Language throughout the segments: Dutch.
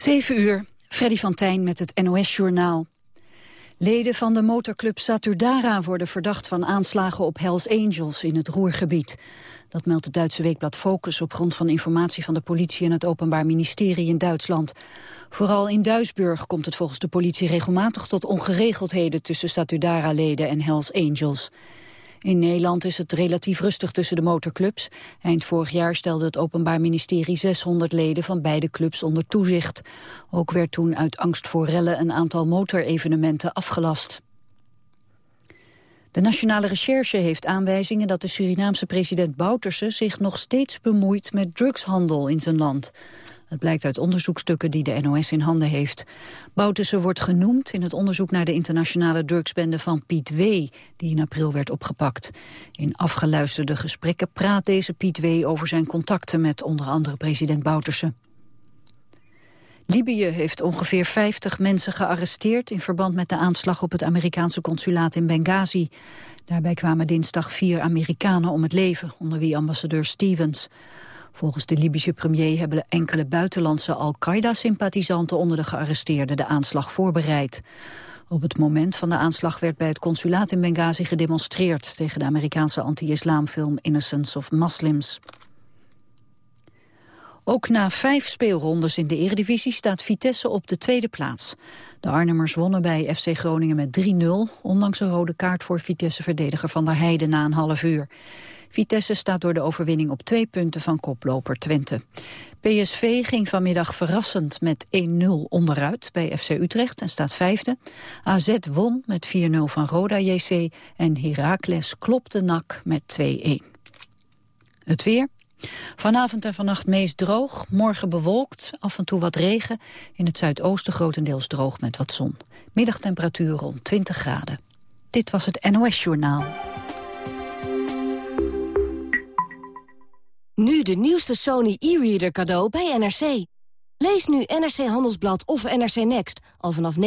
7 uur, Freddy van Tijn met het NOS-journaal. Leden van de motorclub Saturdara worden verdacht van aanslagen op Hells Angels in het Roergebied. Dat meldt het Duitse weekblad Focus op grond van informatie van de politie en het Openbaar Ministerie in Duitsland. Vooral in Duisburg komt het volgens de politie regelmatig tot ongeregeldheden tussen Satudara-leden en Hells Angels. In Nederland is het relatief rustig tussen de motorclubs. Eind vorig jaar stelde het Openbaar Ministerie 600 leden van beide clubs onder toezicht. Ook werd toen uit angst voor rellen een aantal motorevenementen afgelast. De Nationale Recherche heeft aanwijzingen dat de Surinaamse president Bouterse zich nog steeds bemoeit met drugshandel in zijn land. Het blijkt uit onderzoekstukken die de NOS in handen heeft. Boutussen wordt genoemd in het onderzoek naar de internationale drugsbende van Piet W., die in april werd opgepakt. In afgeluisterde gesprekken praat deze Piet W. over zijn contacten met onder andere president Bouterse. Libië heeft ongeveer 50 mensen gearresteerd in verband met de aanslag op het Amerikaanse consulaat in Benghazi. Daarbij kwamen dinsdag vier Amerikanen om het leven, onder wie ambassadeur Stevens. Volgens de Libische premier hebben enkele buitenlandse Al-Qaeda-sympathisanten onder de gearresteerden de aanslag voorbereid. Op het moment van de aanslag werd bij het consulaat in Benghazi gedemonstreerd tegen de Amerikaanse anti-islamfilm Innocence of Muslims. Ook na vijf speelrondes in de eredivisie staat Vitesse op de tweede plaats. De Arnhemmers wonnen bij FC Groningen met 3-0... ondanks een rode kaart voor Vitesse-verdediger Van der Heijden na een half uur. Vitesse staat door de overwinning op twee punten van koploper Twente. PSV ging vanmiddag verrassend met 1-0 onderuit bij FC Utrecht en staat vijfde. AZ won met 4-0 van Roda JC en Heracles klopte NAC met 2-1. Het weer. Vanavond en vannacht meest droog, morgen bewolkt, af en toe wat regen. In het zuidoosten grotendeels droog met wat zon. Middagtemperatuur rond 20 graden. Dit was het NOS Journaal. Nu de nieuwste Sony e-reader cadeau bij NRC. Lees nu NRC Handelsblad of NRC Next al vanaf 19,95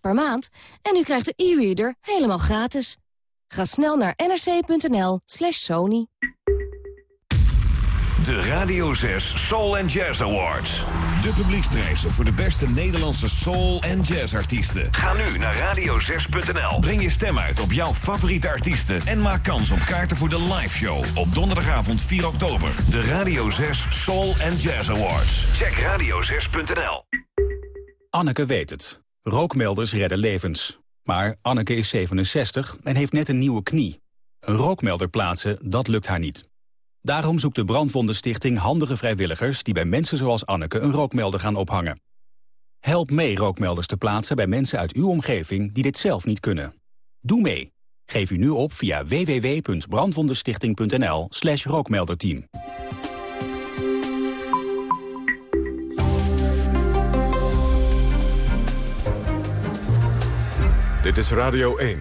per maand... en u krijgt de e-reader helemaal gratis. Ga snel naar nrc.nl slash sony. De Radio 6 Soul and Jazz Awards. De publieksprijzen voor de beste Nederlandse soul- en jazzartiesten. Ga nu naar radio6.nl. Breng je stem uit op jouw favoriete artiesten... en maak kans op kaarten voor de live show op donderdagavond 4 oktober. De Radio 6 Soul and Jazz Awards. Check radio6.nl. Anneke weet het. Rookmelders redden levens. Maar Anneke is 67 en heeft net een nieuwe knie. Een rookmelder plaatsen, dat lukt haar niet. Daarom zoekt de Brandwondenstichting handige vrijwilligers... die bij mensen zoals Anneke een rookmelder gaan ophangen. Help mee rookmelders te plaatsen bij mensen uit uw omgeving... die dit zelf niet kunnen. Doe mee. Geef u nu op via www.brandwondenstichting.nl slash rookmelderteam. Dit is Radio 1.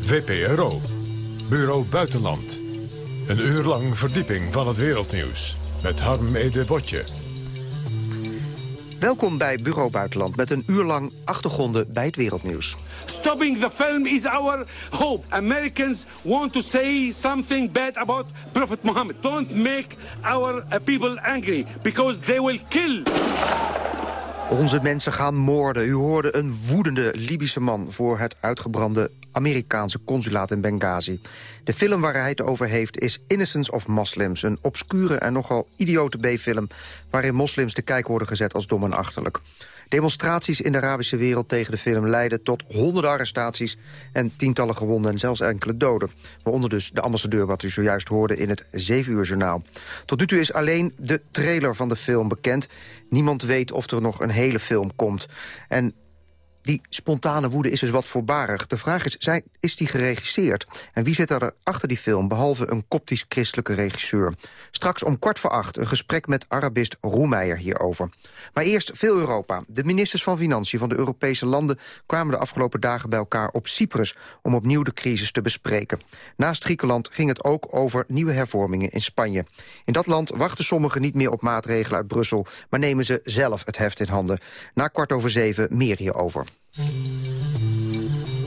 VPRO. Bureau Buitenland. Een uur lang verdieping van het wereldnieuws. Met Harm Ede Botje. Welkom bij Bureau Buitenland met een uur lang achtergronden bij het wereldnieuws. Stopping the film is our hope. Americans want to say something bad about Prophet Muhammad. Don't make our people angry because they will kill. Onze mensen gaan moorden. U hoorde een woedende Libische man voor het uitgebrande Amerikaanse consulaat in Benghazi. De film waar hij het over heeft is Innocence of Muslims... een obscure en nogal idiote B-film... waarin moslims te kijk worden gezet als dom en achterlijk. Demonstraties in de Arabische wereld tegen de film leiden tot honderden arrestaties... en tientallen gewonden en zelfs enkele doden. Waaronder dus de ambassadeur wat u zojuist hoorde in het 7 uur journaal. Tot nu toe is alleen de trailer van de film bekend. Niemand weet of er nog een hele film komt. En die spontane woede is dus wat voorbarig. De vraag is, zijn, is die geregisseerd? En wie zit er achter die film, behalve een koptisch-christelijke regisseur? Straks om kwart voor acht een gesprek met Arabist Roemeijer hierover. Maar eerst veel Europa. De ministers van Financiën van de Europese landen... kwamen de afgelopen dagen bij elkaar op Cyprus... om opnieuw de crisis te bespreken. Naast Griekenland ging het ook over nieuwe hervormingen in Spanje. In dat land wachten sommigen niet meer op maatregelen uit Brussel... maar nemen ze zelf het heft in handen. Na kwart over zeven meer hierover. Mm-hmm.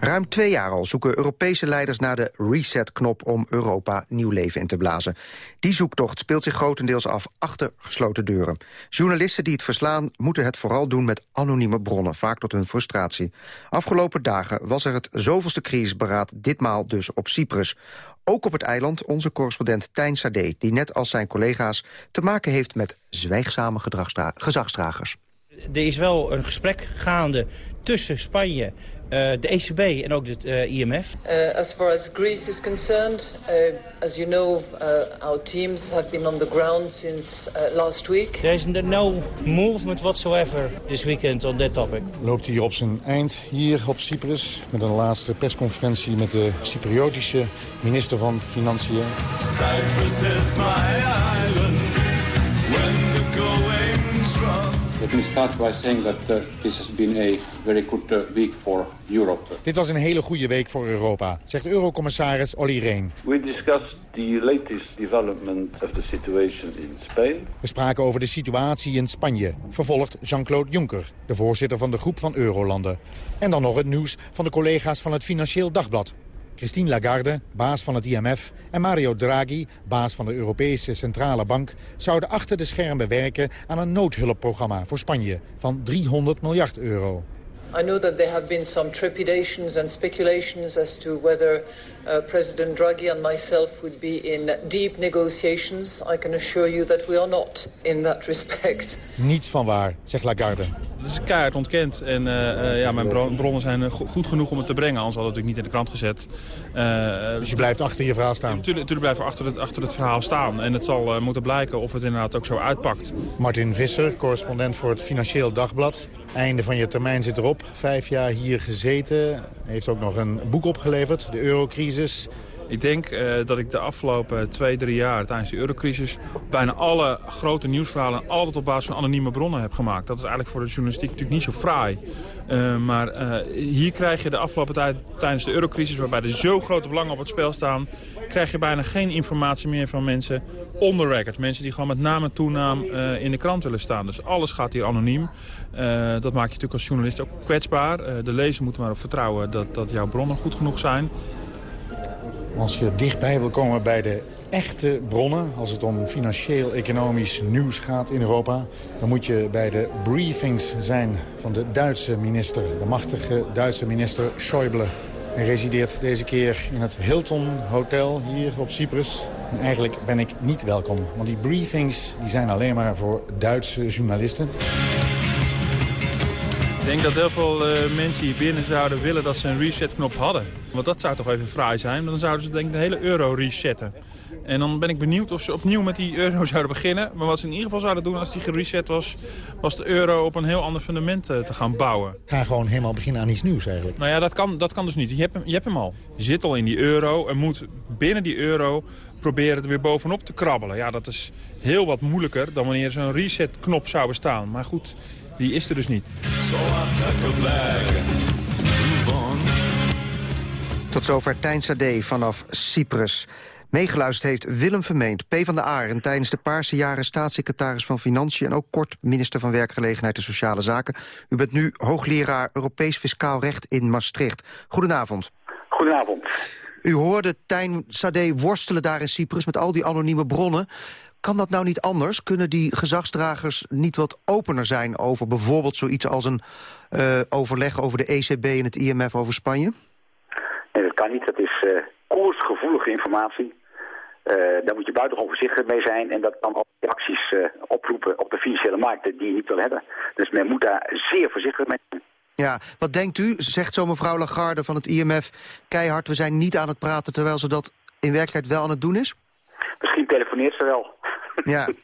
Ruim twee jaar al zoeken Europese leiders naar de reset-knop om Europa nieuw leven in te blazen. Die zoektocht speelt zich grotendeels af achter gesloten deuren. Journalisten die het verslaan moeten het vooral doen met anonieme bronnen, vaak tot hun frustratie. Afgelopen dagen was er het zoveelste crisisberaad, ditmaal dus op Cyprus. Ook op het eiland onze correspondent Tijn Sade, die net als zijn collega's te maken heeft met zwijgzame gezagsdragers. Er is wel een gesprek gaande tussen Spanje, uh, de ECB en ook het uh, IMF. Uh, as far as Greece is concerned, as you know, our teams have been on the ground since last week. There is no movement whatsoever this weekend on that topic. Loopt hier op zijn eind, hier op Cyprus, met een laatste persconferentie met de Cypriotische minister van Financiën. Cyprus is my island, when the going's rough. Let me start by saying that uh, this has been a very good uh, week for Europe. Dit was een hele goede week voor Europa, zegt eurocommissaris Olly Rehn. We discussed the latest development of the situation in Spain. We spraken over de situatie in Spanje, vervolgt Jean-Claude Juncker, de voorzitter van de groep van Eurolanden. En dan nog het nieuws van de collega's van het Financieel Dagblad. Christine Lagarde, baas van het IMF, en Mario Draghi, baas van de Europese Centrale Bank... zouden achter de schermen werken aan een noodhulpprogramma voor Spanje van 300 miljard euro. I know that there have been some trepidations and speculations as to whether uh, President Draghi and myself would be in deep negotiations. I can assure you that we are not in that respect. Niets van waar, zegt Lagarde. Het is keihard ontkend en uh, uh, ja, mijn bronnen zijn goed genoeg om het te brengen. Anders had het natuurlijk niet in de krant gezet. Uh, dus je blijft achter je verhaal staan? Natuurlijk, natuurlijk blijven we achter het, achter het verhaal staan. En het zal moeten blijken of het inderdaad ook zo uitpakt. Martin Visser, correspondent voor het Financieel Dagblad. Einde van je termijn zit erop. Vijf jaar hier gezeten. Heeft ook nog een boek opgeleverd, de eurocrisis. Ik denk uh, dat ik de afgelopen twee, drie jaar tijdens de eurocrisis... bijna alle grote nieuwsverhalen altijd op basis van anonieme bronnen heb gemaakt. Dat is eigenlijk voor de journalistiek natuurlijk niet zo fraai. Uh, maar uh, hier krijg je de afgelopen tijd tijdens de eurocrisis... waarbij er zo grote belangen op het spel staan... krijg je bijna geen informatie meer van mensen on the record. Mensen die gewoon met naam en toenaam in de krant willen staan. Dus alles gaat hier anoniem. dat maak je natuurlijk als journalist ook kwetsbaar. de lezer moet maar op vertrouwen dat, dat jouw bronnen goed genoeg zijn. Als je dichtbij wil komen bij de echte bronnen... als het om financieel-economisch nieuws gaat in Europa... dan moet je bij de briefings zijn van de Duitse minister. De machtige Duitse minister Schäuble. Hij resideert deze keer in het Hilton Hotel hier op Cyprus. En eigenlijk ben ik niet welkom, want die briefings die zijn alleen maar voor Duitse journalisten. Ik denk dat heel veel uh, mensen hier binnen zouden willen dat ze een resetknop hadden. Want dat zou toch even fraai zijn. Dan zouden ze denk ik de hele euro resetten. En dan ben ik benieuwd of ze opnieuw met die euro zouden beginnen. Maar wat ze in ieder geval zouden doen als die gereset was... was de euro op een heel ander fundament uh, te gaan bouwen. Ga gewoon helemaal beginnen aan iets nieuws eigenlijk. Nou ja, dat kan, dat kan dus niet. Je hebt, hem, je hebt hem al. Je zit al in die euro en moet binnen die euro proberen er weer bovenop te krabbelen. Ja, dat is heel wat moeilijker dan wanneer zo'n resetknop zou bestaan. Maar goed, die is er dus niet. Tot zover Tijn Sade vanaf Cyprus. Meegeluisterd heeft Willem Vermeend, P van de Aren... tijdens de Paarse jaren staatssecretaris van Financiën... en ook kort minister van Werkgelegenheid en Sociale Zaken. U bent nu hoogleraar Europees Fiscaal Recht in Maastricht. Goedenavond. Goedenavond. U hoorde Tijn Sade worstelen daar in Cyprus met al die anonieme bronnen. Kan dat nou niet anders? Kunnen die gezagsdragers niet wat opener zijn over bijvoorbeeld zoiets als een uh, overleg over de ECB en het IMF over Spanje? Nee, dat kan niet. Dat is uh, koersgevoelige informatie. Uh, daar moet je buitengewoon voorzichtig mee zijn. En dat kan ook reacties oproepen op de financiële markten die je niet wil hebben. Dus men moet daar zeer voorzichtig mee zijn. Ja, wat denkt u? Zegt zo mevrouw Lagarde van het IMF keihard... we zijn niet aan het praten terwijl ze dat in werkelijkheid wel aan het doen is? Misschien telefoneert ze wel. Ja.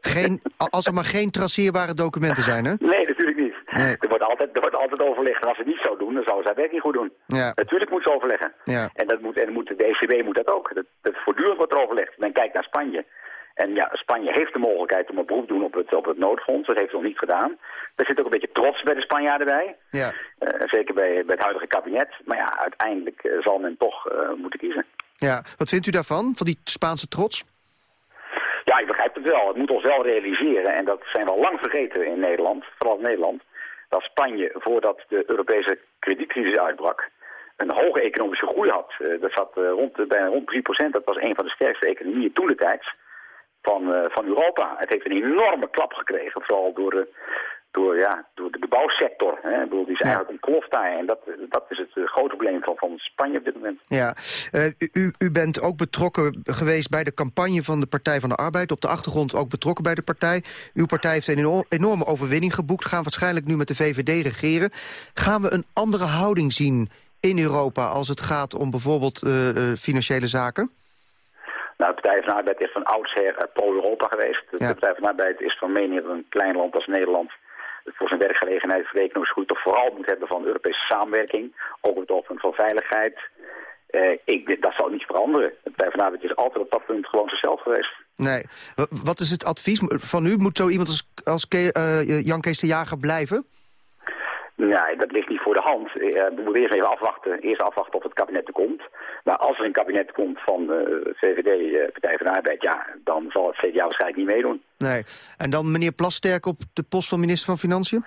Geen, als er maar geen traceerbare documenten zijn, hè? Nee, natuurlijk niet. Nee. Er, wordt altijd, er wordt altijd overlegd. En als ze het niet zo doen, dan zouden ze haar werk niet goed doen. Ja. Natuurlijk moet ze overleggen. Ja. En, dat moet, en moet, de ECB moet dat ook. Dat, dat voortdurend wordt er overlegd. Men kijkt naar Spanje. En ja, Spanje heeft de mogelijkheid om een beroep te doen op het, op het noodfonds. Dat heeft ze nog niet gedaan. Er zit ook een beetje trots bij de Spanjaarden bij. Ja. Uh, zeker bij, bij het huidige kabinet. Maar ja, uiteindelijk uh, zal men toch uh, moeten kiezen. Ja, wat vindt u daarvan, van die Spaanse trots? Ja, ik begrijp het wel. Het moet ons wel realiseren, en dat zijn we al lang vergeten in Nederland, vooral in Nederland, dat Spanje, voordat de Europese kredietcrisis uitbrak, een hoge economische groei had. dat zat rond, bijna rond 3% Dat was een van de sterkste economieën toen de tijd van, van Europa. Het heeft een enorme klap gekregen, vooral door de door, ja, door de, bouwsector. Hè. Ik bedoel, die is eigenlijk ontploft daar. En dat, dat is het uh, grote probleem van, van Spanje op dit moment. Ja, uh, u, u bent ook betrokken geweest bij de campagne van de Partij van de Arbeid. Op de achtergrond ook betrokken bij de partij. Uw partij heeft een enorme overwinning geboekt. Gaan waarschijnlijk nu met de VVD regeren. Gaan we een andere houding zien in Europa als het gaat om bijvoorbeeld uh, financiële zaken? Nou, de Partij van de Arbeid is van oudsher pro-Europa geweest. De Partij van de Arbeid is van mening dat een klein land als Nederland voor zijn werkgelegenheid voor de economische groei toch vooral moet hebben van Europese samenwerking. Ook op het open van veiligheid. Uh, ik, dat zal niet veranderen. Het Partij is altijd op dat punt gewoon zichzelf geweest. Nee. Wat is het advies van u? Moet zo iemand als, als uh, Jan Kees de Jager blijven? Nee, dat ligt niet voor de hand. Uh, we moeten eerst even afwachten, eerst afwachten of het kabinet er komt. Maar als er een kabinet komt van de VVD, uh, Partij van de Arbeid, ja, dan zal het CDA waarschijnlijk niet meedoen. Nee. En dan meneer Plasterk op de post van minister van Financiën?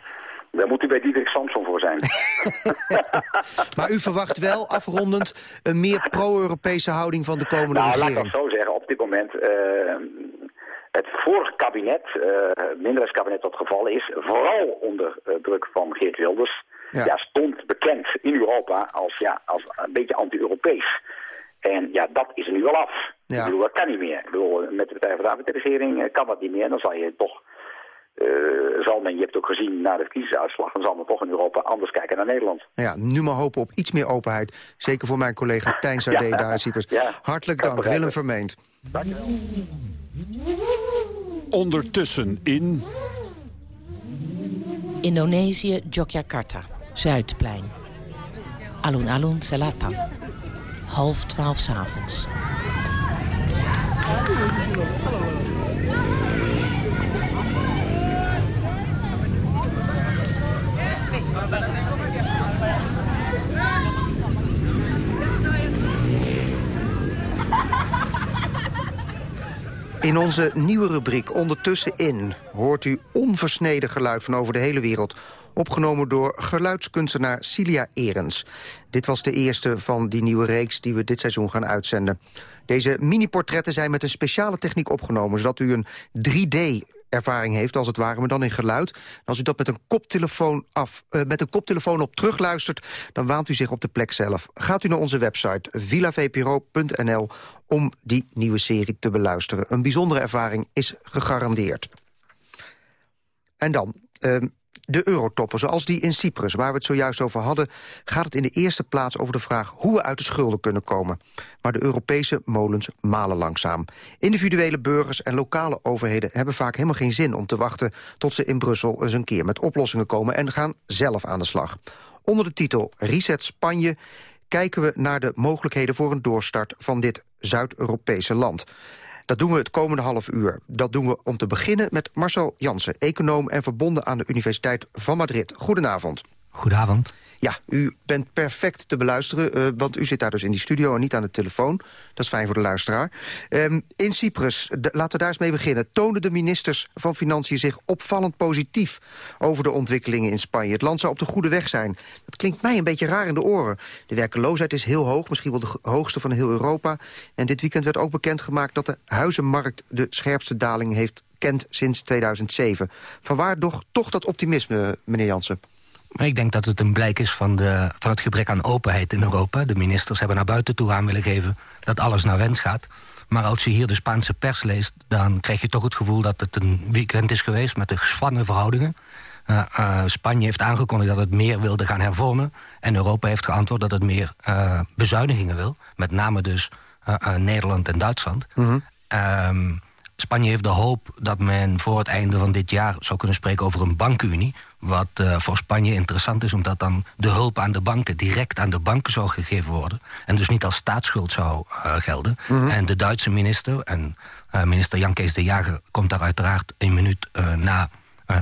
Daar moet u bij Diederik Samson voor zijn. maar u verwacht wel afrondend een meer pro-Europese houding van de komende nou, regering? Laat ik dat zo zeggen. Op dit moment, uh, het vorige kabinet, uh, minderheidskabinet dat gevallen is, vooral onder uh, druk van Geert Wilders, ja. ja. stond bekend in Europa als, ja, als een beetje anti-Europees. En ja, dat is er nu wel af. Ja. Ik bedoel, dat kan niet meer. Ik bedoel, met de Partij van de regering kan dat niet meer. Dan zal je toch, uh, zal men, je hebt ook gezien na de kiezersuitslag, dan zal men toch in Europa anders kijken naar Nederland. Ja, nu maar hopen op iets meer openheid. Zeker voor mijn collega Tijn Sardé ja. daar, Cypers. Ja. Hartelijk dank, Willem Vermeend. Dankjewel. Ondertussen in... Indonesië, Yogyakarta, Zuidplein. Alun-Alun Selatan. Half twaalf s'avonds. In onze nieuwe rubriek Ondertussen in hoort u onversneden geluid van over de hele wereld. Opgenomen door geluidskunstenaar Cilia Erens. Dit was de eerste van die nieuwe reeks die we dit seizoen gaan uitzenden. Deze mini-portretten zijn met een speciale techniek opgenomen... zodat u een 3D ervaring heeft, als het ware, maar dan in geluid. Als u dat met een koptelefoon, af, uh, met een koptelefoon op terugluistert... dan waant u zich op de plek zelf. Gaat u naar onze website villavpro.nl om die nieuwe serie te beluisteren. Een bijzondere ervaring is gegarandeerd. En dan... Uh, de eurotoppen, zoals die in Cyprus, waar we het zojuist over hadden... gaat het in de eerste plaats over de vraag hoe we uit de schulden kunnen komen. Maar de Europese molens malen langzaam. Individuele burgers en lokale overheden hebben vaak helemaal geen zin om te wachten... tot ze in Brussel eens een keer met oplossingen komen en gaan zelf aan de slag. Onder de titel Reset Spanje kijken we naar de mogelijkheden voor een doorstart van dit Zuid-Europese land. Dat doen we het komende half uur. Dat doen we om te beginnen met Marcel Jansen, econoom en verbonden aan de Universiteit van Madrid. Goedenavond. Goedenavond. Ja, u bent perfect te beluisteren, uh, want u zit daar dus in die studio en niet aan de telefoon. Dat is fijn voor de luisteraar. Um, in Cyprus, laten we daar eens mee beginnen. Tonen de ministers van Financiën zich opvallend positief over de ontwikkelingen in Spanje. Het land zou op de goede weg zijn. Dat klinkt mij een beetje raar in de oren. De werkeloosheid is heel hoog, misschien wel de hoogste van heel Europa. En dit weekend werd ook bekendgemaakt dat de huizenmarkt de scherpste daling heeft kent sinds 2007. Vanwaar toch dat optimisme, meneer Jansen? Maar ik denk dat het een blijk is van, de, van het gebrek aan openheid in Europa. De ministers hebben naar buiten toe aan willen geven dat alles naar wens gaat. Maar als je hier de Spaanse pers leest... dan krijg je toch het gevoel dat het een weekend is geweest... met de gespannen verhoudingen. Uh, uh, Spanje heeft aangekondigd dat het meer wilde gaan hervormen. En Europa heeft geantwoord dat het meer uh, bezuinigingen wil. Met name dus Nederland en Duitsland. Mm -hmm. Spanje heeft de hoop dat men voor het einde van dit jaar... zou kunnen spreken over een bankenunie. Wat uh, voor Spanje interessant is, omdat dan de hulp aan de banken... direct aan de banken zou gegeven worden. En dus niet als staatsschuld zou uh, gelden. Mm -hmm. En de Duitse minister, en uh, minister Jan Kees de Jager... komt daar uiteraard een minuut na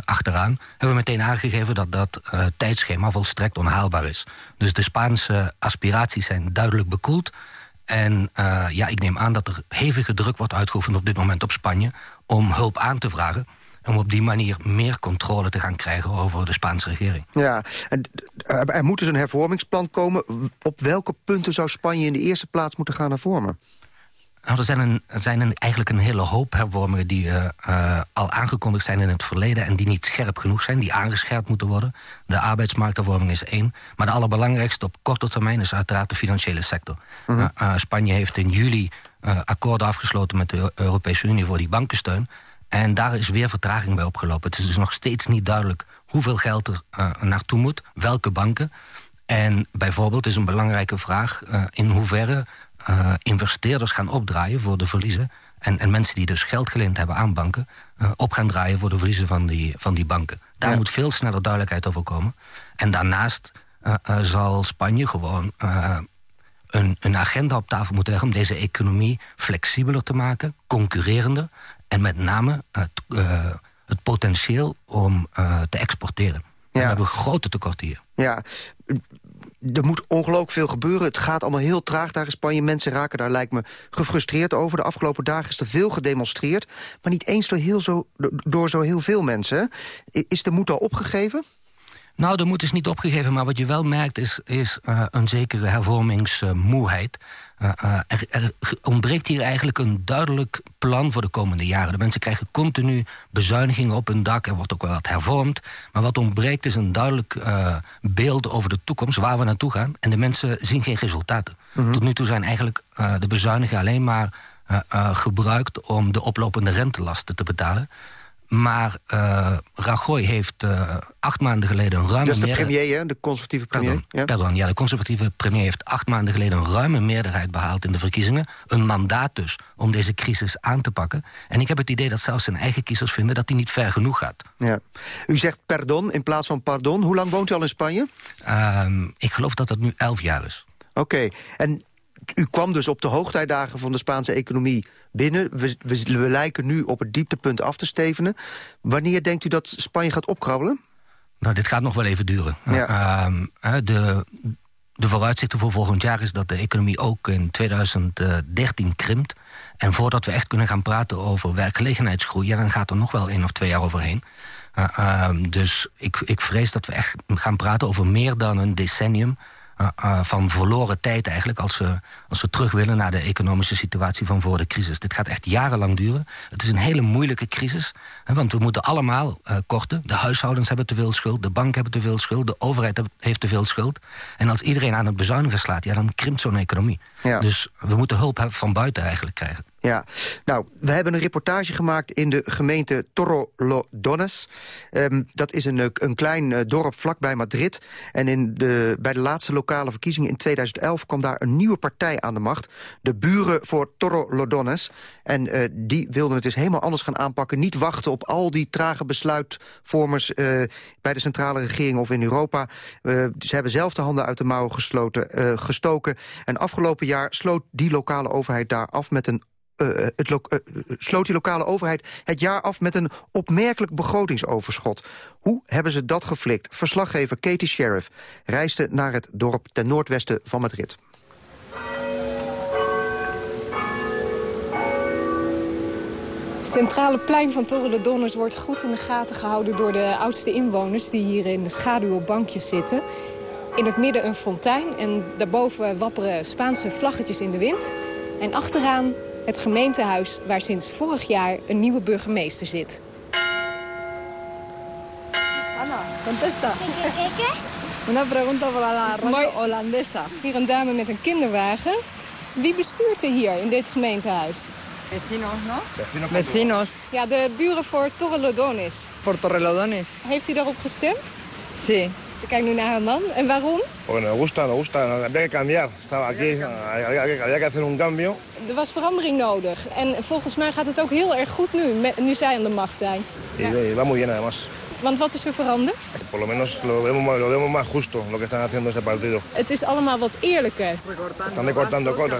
achteraan... hebben meteen aangegeven dat dat tijdschema volstrekt onhaalbaar is. Dus de Spaanse aspiraties zijn duidelijk bekoeld... En ja, ik neem aan dat er hevige druk wordt uitgeoefend op dit moment op Spanje... om hulp aan te vragen. Om op die manier meer controle te gaan krijgen over de Spaanse regering. Ja, en er moet dus een hervormingsplan komen. Op welke punten zou Spanje in de eerste plaats moeten gaan hervormen? Nou, er zijn, een, er zijn een, eigenlijk een hele hoop hervormingen die uh, al aangekondigd zijn in het verleden... en die niet scherp genoeg zijn, die aangescherpt moeten worden. De arbeidsmarkthervorming is één. Maar de allerbelangrijkste op korte termijn is uiteraard de financiële sector. Uh Spanje heeft in juli akkoorden afgesloten met de Europese Unie voor die bankensteun. En daar is weer vertraging bij opgelopen. Het is dus nog steeds niet duidelijk hoeveel geld er naartoe moet, welke banken... En bijvoorbeeld is een belangrijke vraag uh, in hoeverre uh, investeerders gaan opdraaien voor de verliezen... En, en mensen die dus geld geleend hebben aan banken... Uh, op gaan draaien voor de verliezen van die, van die banken. Daar moet veel sneller duidelijkheid over komen. En daarnaast uh, zal Spanje gewoon een, een agenda op tafel moeten leggen... om deze economie flexibeler te maken, concurrerender... en met name het, het potentieel om te exporteren. Ja. En we hebben grote tekorten hier. Ja, er moet ongelooflijk veel gebeuren. Het gaat allemaal heel traag daar in Spanje. Mensen raken daar, lijkt me, gefrustreerd over. De afgelopen dagen is er veel gedemonstreerd. Maar niet eens door, heel zo, door zo heel veel mensen. Is de moed al opgegeven? Nou, de moed is niet opgegeven, maar wat je wel merkt... is, is uh, een zekere hervormingsmoeheid. Uh, uh, er, er, ontbreekt hier eigenlijk een duidelijk plan voor de komende jaren. De mensen krijgen continu bezuinigingen op hun dak. Er wordt ook wel wat hervormd. Maar wat ontbreekt is een duidelijk uh, beeld over de toekomst... waar we naartoe gaan. En de mensen zien geen resultaten. Mm -hmm. Tot nu toe zijn eigenlijk de bezuinigingen alleen maar gebruikt... om de oplopende rentelasten te betalen. Maar uh, Rajoy heeft uh, acht maanden geleden een ruime... Dat is de premier, hè? De conservatieve premier? Pardon, ja. pardon, ja, de conservatieve premier heeft acht maanden geleden... een ruime meerderheid behaald in de verkiezingen. Een mandaat dus om deze crisis aan te pakken. En ik heb het idee dat zelfs zijn eigen kiezers vinden... dat hij niet ver genoeg gaat. Ja. U zegt pardon in plaats van pardon. Hoe lang woont u al in Spanje? Uh, ik geloof dat dat nu elf jaar is. Oké, okay. en u kwam dus op de hoogtijdagen van de Spaanse economie binnen. We, we, we, lijken nu op het dieptepunt af te stevenen. Wanneer denkt u dat Spanje gaat opkrabbelen? Nou, dit gaat nog wel even duren. Ja. Uh, de, de vooruitzichten voor volgend jaar is dat de economie ook in 2013 krimpt. En voordat we echt kunnen gaan praten over werkgelegenheidsgroei... Ja, dan gaat er nog wel één of twee jaar overheen. Uh, uh, dus ik, ik vrees dat we echt gaan praten over meer dan een decennium van verloren tijd eigenlijk... Als we, als we terug willen naar de economische situatie van voor de crisis. Dit gaat echt jarenlang duren. Het is een hele moeilijke crisis. Hè, want we moeten allemaal uh, korten. De huishoudens hebben te veel schuld. De banken hebben te veel schuld. De overheid heeft te veel schuld. En als iedereen aan het bezuinigen slaat... Ja, dan krimpt zo'n economie. Ja. Dus we moeten hulp van buiten eigenlijk krijgen. Ja, nou, we hebben een reportage gemaakt in de gemeente Torrelodones. Um, dat is een, een klein uh, dorp vlakbij Madrid. En in de, bij de laatste lokale verkiezingen in 2011 kwam daar een nieuwe partij aan de macht. De Buren voor Torrelodones. En uh, die wilden het dus helemaal anders gaan aanpakken. Niet wachten op al die trage besluitvormers bij de centrale regering of in Europa. ze hebben zelf de handen uit de mouwen gesloten, gestoken. En afgelopen jaar sloot die lokale overheid daar af met een het uh, sloot die lokale overheid het jaar af met een opmerkelijk begrotingsoverschot. Hoe hebben ze dat geflikt? Verslaggever Katie Sheriff reisde naar het dorp ten noordwesten van Madrid. Het centrale plein van Torrelodones wordt goed in de gaten gehouden... door de oudste inwoners die hier in de schaduw op bankjes zitten. In het midden een fontein en daarboven wapperen Spaanse vlaggetjes in de wind. En achteraan het gemeentehuis waar sinds vorig jaar een nieuwe burgemeester zit. Anna, contesta. Una pregunta para la radio holandesa. Hier een dame met een kinderwagen. Wie bestuurt er hier in dit gemeentehuis? Vecinos, no? Vecinos. Vecinos. Ja, de buren voor Torrelodones. Voor Torrelodones. Heeft u daarop gestemd? Sí. Ze kijkt nu naar haar man. En waarom? Porque nos gusta, nos gusta. Había que cambiar. Estaba aquí, había que hacer un cambio. Er was verandering nodig. En volgens mij gaat het ook heel erg goed nu, nu zij aan de macht zijn. Ja. va muy bien además. Want wat is er veranderd? Por lo menos lo vemos, lo vemos más justo, lo que están haciendo este partido. Het is allemaal wat eerlijker. Están recortando cosas.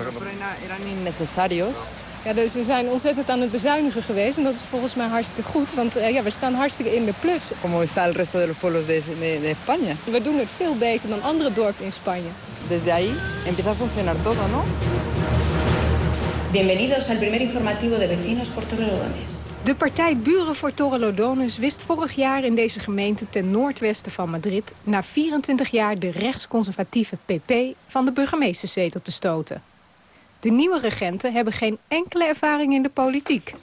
Eran innecesarios. Ja, dus we zijn ontzettend aan het bezuinigen geweest. En dat is volgens mij hartstikke goed, want uh, ja, we staan hartstikke in de plus. Como está el resto de los pueblos de, de, de España. We doen het veel beter dan andere dorpen in Spanje. Desde ahí empieza a funcionar todo, ¿no? Bienvenidos al primer informativo de Vecinos por Torrelodones. De partij Buren voor Torrelodones wist vorig jaar in deze gemeente ten noordwesten van Madrid... na 24 jaar de rechtsconservatieve PP van de burgemeesterszetel te stoten. De nieuwe regenten hebben geen enkele ervaring in de politiek.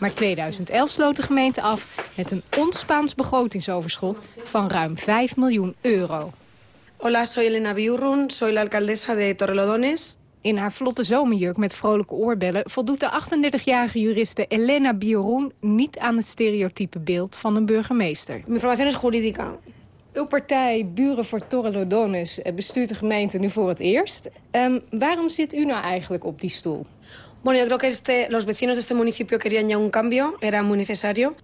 Maar 2011 sloot de gemeente af met een onspaans begrotingsoverschot van ruim 5 miljoen euro. Hola, soy Elena Biurrun, soy la alcaldesa de Torrelodones. In haar vlotte zomerjurk met vrolijke oorbellen... voldoet de 38-jarige juriste Elena Biorun niet aan het stereotype beeld van een burgemeester. Mi formación es jurídica. Uw partij Buren voor Torrelodones bestuurt de gemeente nu voor het eerst. Um, waarom zit u nou eigenlijk op die stoel? Bueno, yo creo que este, los vecinos de este municipio querían ya un cambio, era muy necesario.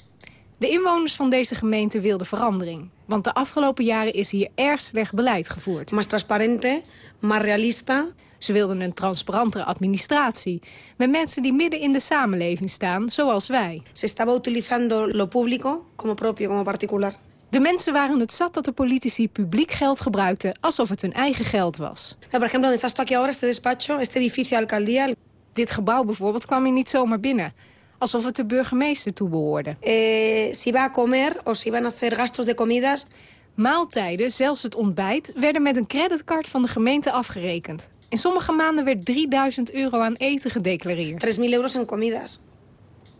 De inwoners van deze gemeente wilden verandering. Want de afgelopen jaren is hier erg slecht beleid gevoerd. Más transparente, más realista. Ze wilden een transparantere administratie. Met mensen die midden in de samenleving staan, zoals wij. Se estaba utilizando lo público como propio, como particular. De mensen waren het zat dat de politici publiek geld gebruikten... alsof het hun eigen geld was. Ja, por ejemplo, donde estás tú aquí ahora, este despacho, este edificio alcaldía... Dit gebouw bijvoorbeeld kwam hier niet zomaar binnen. Alsof het de burgemeester toebehoorde. Eh, si va a comer o si van a hacer gastos de comidas... Maaltijden, zelfs het ontbijt, werden met een creditcard van de gemeente afgerekend. In sommige maanden werd 3000 euro aan eten gedeclareerd. 3000 euros en comidas.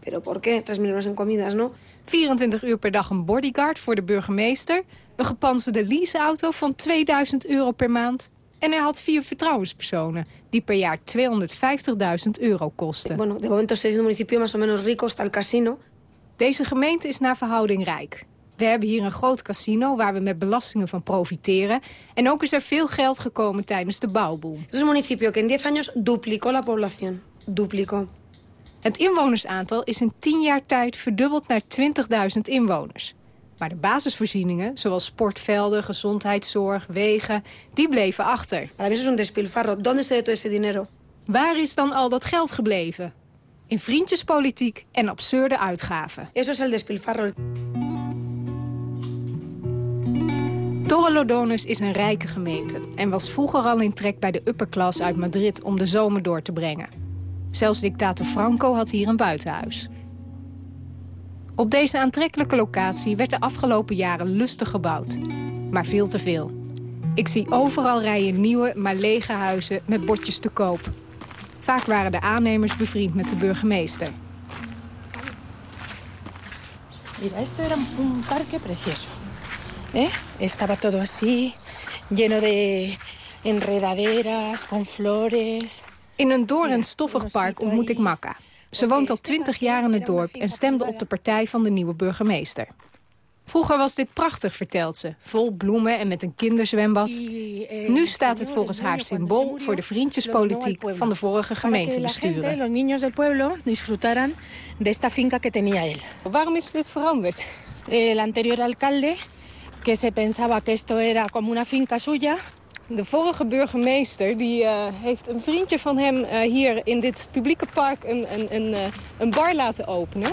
Pero por qué 3000 euros en comidas, no? 24 uur per dag een bodyguard voor de burgemeester. Een gepanzerde leaseauto van 2000 euro per maand. En hij had vier vertrouwenspersonen, die per jaar 250.000 euro kosten. Bueno, de momento un municipio más o menos rico, el casino. Deze gemeente is naar verhouding rijk. We hebben hier een groot casino waar we met belastingen van profiteren. En ook is er veel geld gekomen tijdens de bouwboom. Het is een municipio que in 10 años duplicó la población. Duplicó. Het inwonersaantal is in 10 jaar tijd verdubbeld naar 20.000 inwoners. Maar de basisvoorzieningen, zoals sportvelden, gezondheidszorg, wegen, die bleven achter. Para mí eso es un despilfarro. ¿Dónde se todo ese dinero? Waar is dan al dat geld gebleven? In vriendjespolitiek en absurde uitgaven. Eso es el despilfarro. Torrelodones is een rijke gemeente en was vroeger al in trek bij de upperclass uit Madrid om de zomer door te brengen. Zelfs dictator Franco had hier een buitenhuis. Op deze aantrekkelijke locatie werd de afgelopen jaren lustig gebouwd. Maar veel te veel. Ik zie overal rijen nieuwe, maar lege huizen met bordjes te koop. Vaak waren de aannemers bevriend met de burgemeester. Mira, esto era un parque precioso. ¿Eh? Estaba todo así, lleno de enredaderas, con flores. In een door- en stoffig park ontmoet ik Makka. Ze woont al twintig jaar in het dorp en stemde op de partij van de nieuwe burgemeester. Vroeger was dit prachtig, vertelt ze. Vol bloemen en met een kinderzwembad. Nu staat het volgens haar symbool voor de vriendjespolitiek van de vorige gemeentebesturen. De. Waarom is dit veranderd? El anterior alcalde, que se pensaba que esto era como una finca suya, de vorige burgemeester die, uh, heeft een vriendje van hem uh, hier in dit publieke park een, een, een, uh, een bar laten openen.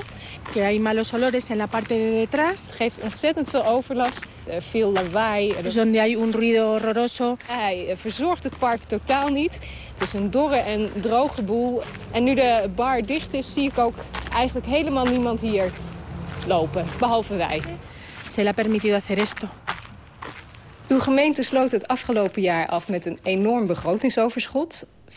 Que hay malos olores en la parte de detrás. Het geeft ontzettend veel overlast, veel lawaai. Dus donde hay un ruido horroroso. Hij verzorgt het park totaal niet. Het is een dorre en droge boel. En nu de bar dicht is, zie ik ook eigenlijk helemaal niemand hier lopen, behalve wij. Se le ha permitido hacer esto. Uw gemeente sloot het afgelopen jaar af met een enorm begrotingsoverschot. 5,4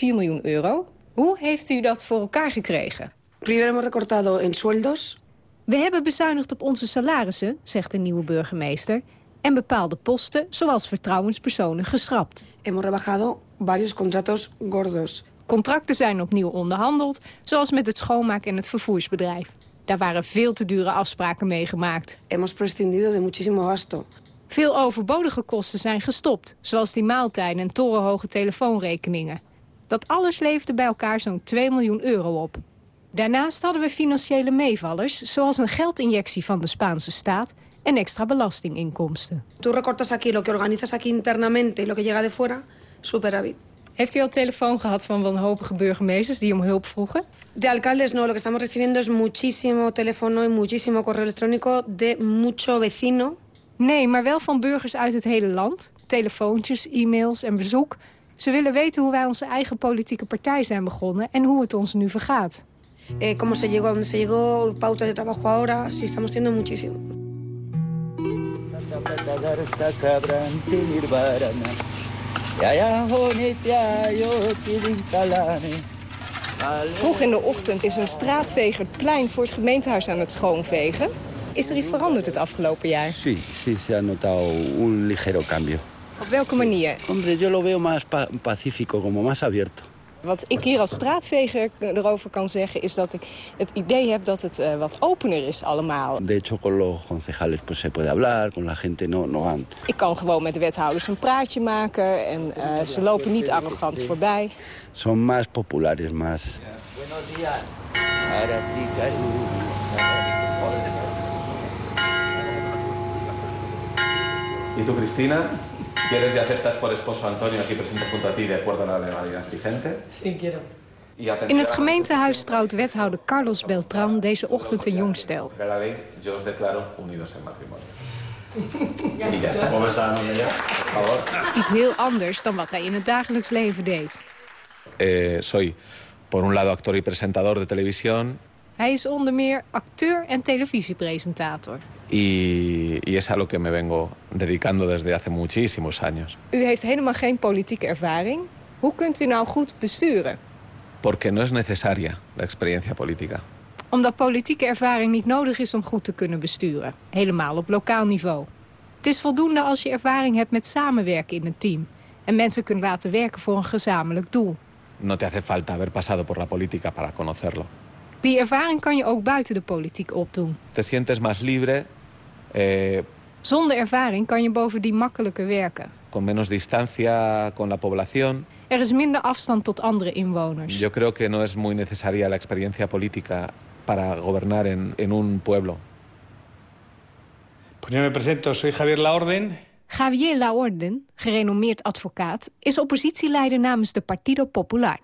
miljoen euro. Hoe heeft u dat voor elkaar gekregen? Primero hemos recortado en sueldos. We hebben bezuinigd op onze salarissen, zegt de nieuwe burgemeester. En bepaalde posten, zoals vertrouwenspersonen, geschrapt. Hemos rebajado varios contratos gordos. Contracten zijn opnieuw onderhandeld, zoals met het schoonmaak- en het vervoersbedrijf. Daar waren veel te dure afspraken mee gemaakt. Hemos prescindido de muchísimo gasto. Veel overbodige kosten zijn gestopt, zoals die maaltijden en torenhoge telefoonrekeningen. Dat alles leverde bij elkaar zo'n 2 miljoen euro op. Daarnaast hadden we financiële meevallers, zoals een geldinjectie van de Spaanse staat en extra belastinginkomsten. Tú recortas aquí lo que organizas aquí internamente y lo que llega de fuera, superávit. Heeft u al telefoon gehad van wanhopige burgemeesters die om hulp vroegen? De alcaldes no, lo que estamos recibiendo es muchísimo teléfono y muchísimo correo electrónico de mucho vecino Nee, maar wel van burgers uit het hele land. Telefoontjes, e-mails en bezoek. Ze willen weten hoe wij onze eigen politieke partij zijn begonnen... en hoe het ons nu vergaat. eh, cómo se llegó donde se llegó, pautas de trabajo ahora, sí estamos teniendo muchísimo. Vroeg in de ochtend is een straatveger het plein voor het gemeentehuis aan het schoonvegen. Is er iets veranderd het afgelopen jaar? Sí, sí, se ha notado un ligero cambio. Op welke manier? Hombre, yo lo veo más pa pacífico, como más abierto. Wat ik hier als straatveger erover kan zeggen... is dat ik het idee heb dat het uh, wat opener is allemaal. De hecho, con los concejales pues, se puede hablar, con la gente no, no gaan. Ik kan gewoon met de wethouders een praatje maken... en uh, ze lopen niet arrogant voorbij. Son más populares, más... Buenos días. ¿Y tú, Cristina? ¿Quieres y aceptas por esposo Antonio aquí presente junto a ti de acuerdo a la legalidad vigente? Sí, quiero. In het gemeentehuis trouwt wethouder Carlos Beltran deze ochtend een jong stel. Yo os declaro unidos en matrimonio. Iets heel anders dan wat hij in het dagelijks leven deed. Eh, soy, por un lado, actor y presentador de televisión. Hij is onder meer acteur en televisiepresentator. Y, y es a lo que me vengo dedicando desde hace muchísimos años. U heeft helemaal geen politieke ervaring. Hoe kunt u nou goed besturen? Porque no es necesaria la experiencia política. Omdat politieke ervaring niet nodig is om goed te kunnen besturen. Helemaal op lokaal niveau. Het is voldoende als je ervaring hebt met samenwerken in een team. En mensen kunt laten werken voor een gezamenlijk doel. No te hace falta haber pasado por la política para conocerlo. Die ervaring kan je ook buiten de politiek opdoen. Te sientes más libre. Eh, Zonder ervaring kan je bovendien makkelijker werken. Con menos distancia con la población. Er is minder afstand tot andere inwoners. Yo creo que no es muy necesaria la experiencia política para gobernar en, en un pueblo. Pues yo me presento, soy Javier Laorden. Javier Laorden, gerenommeerd advocaat, is oppositieleider namens de Partido Popular.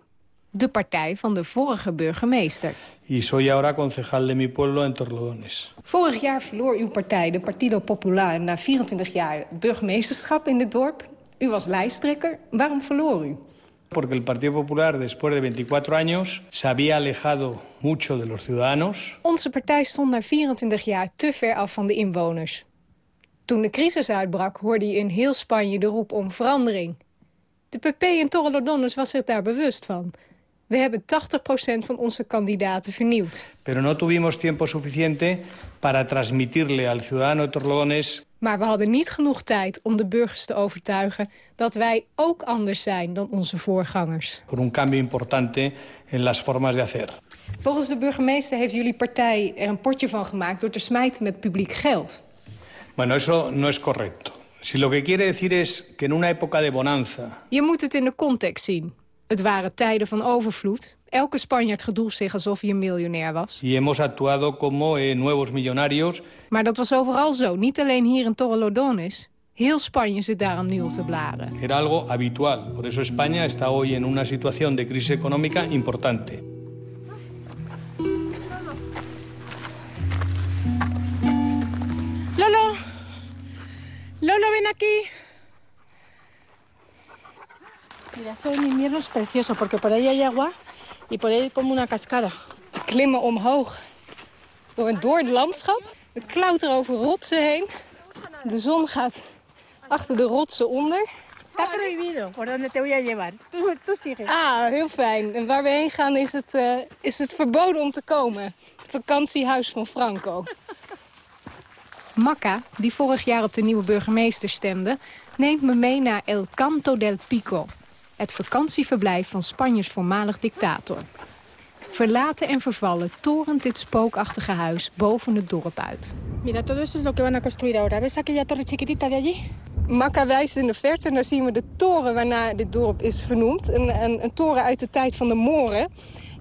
De partij van de vorige burgemeester. Y soy ahora concejal de mi pueblo en Torlodones. Vorig jaar verloor uw partij, de Partido Popular, na 24 jaar het burgemeesterschap in dit dorp. U was lijsttrekker. Waarom verloor u? Porque el Partido Popular, después de 24 años, se había alejado mucho de los ciudadanos. Onze partij stond na 24 jaar te ver af van de inwoners. Toen de crisis uitbrak, hoorde je in heel Spanje de roep om verandering. De PP in Torrelodones was zich daar bewust van. We hebben 80% van onze kandidaten vernieuwd. Pero no tuvimos tiempo suficiente para transmitirle al ciudadano de Torlodones... Maar we hadden niet genoeg tijd om de burgers te overtuigen... dat wij ook anders zijn dan onze voorgangers. Por un cambio importante en las formas de hacer. Volgens de burgemeester heeft jullie partij er een potje van gemaakt... door te smijten met publiek geld. Bueno, eso no es correcto. Si lo que quiere decir es que en una época de bonanza... Je moet het in de context zien. Het waren tijden van overvloed. Elke Spanjaard gedroeg zich alsof hij een miljonair was. Y hemos actuado como eh, nuevos millonarios. Maar dat was overal zo, niet alleen hier in Torrelodones. Heel Spanje zit daarom nu op te blaren. Era algo habitual. Por eso España está hoy en una situación de crisis económica importante. Lolo, Lolo, ven aquí. Mira, esto en invierno es precioso porque por ahí hay agua y por ahí como una cascada. Klimmen omhoog door, door het landschap. We klauteren over rotsen heen. De zon gaat achter de rotsen onder. Está prohibido, por donde te voy a llevar. Tú, tú sigue. Ah, heel fijn. En waar we heen gaan is het, uh, is het verboden om te komen. Het vakantiehuis van Franco. Makka, die vorig jaar op de nieuwe burgemeester stemde... neemt me mee naar El Canto del Pico. Het vakantieverblijf van Spanjes voormalig dictator. Verlaten en vervallen torent dit spookachtige huis boven het dorp uit. Mira, todo eso es lo que van a construir ahora. ¿Ves aquella torre chiquitita de allí? Makka wijst in de verte en daar zien we de toren waarna dit dorp is vernoemd. Een, een, een toren uit de tijd van de Moren.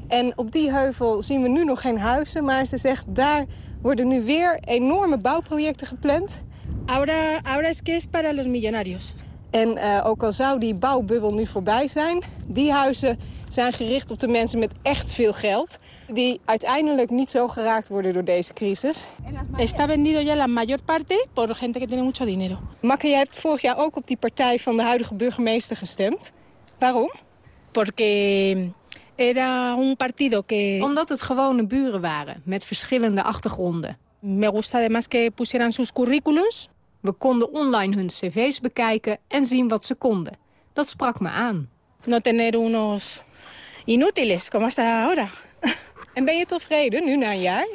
En op die heuvel zien we nu nog geen huizen, maar ze zegt daar worden nu weer enorme bouwprojecten gepland. Ahora, ahora es que es para los millonarios. En uh, ook al zou die bouwbubbel nu voorbij zijn... die huizen zijn gericht op de mensen met echt veel geld... die uiteindelijk niet zo geraakt worden door deze crisis. Está vendido ya la mayor parte por gente que tiene mucho dinero. Makke, jij hebt vorig jaar ook op die partij van de huidige burgemeester gestemd. Waarom? Porque Era un partido que... Omdat het gewone buren waren, met verschillende achtergronden. Me gusta además que pusieran sus currículums. We konden online hun cv's bekijken en zien wat ze konden. Dat sprak me aan. No tener unos inútiles, como hasta ahora. En ben je tevreden, nu na een jaar?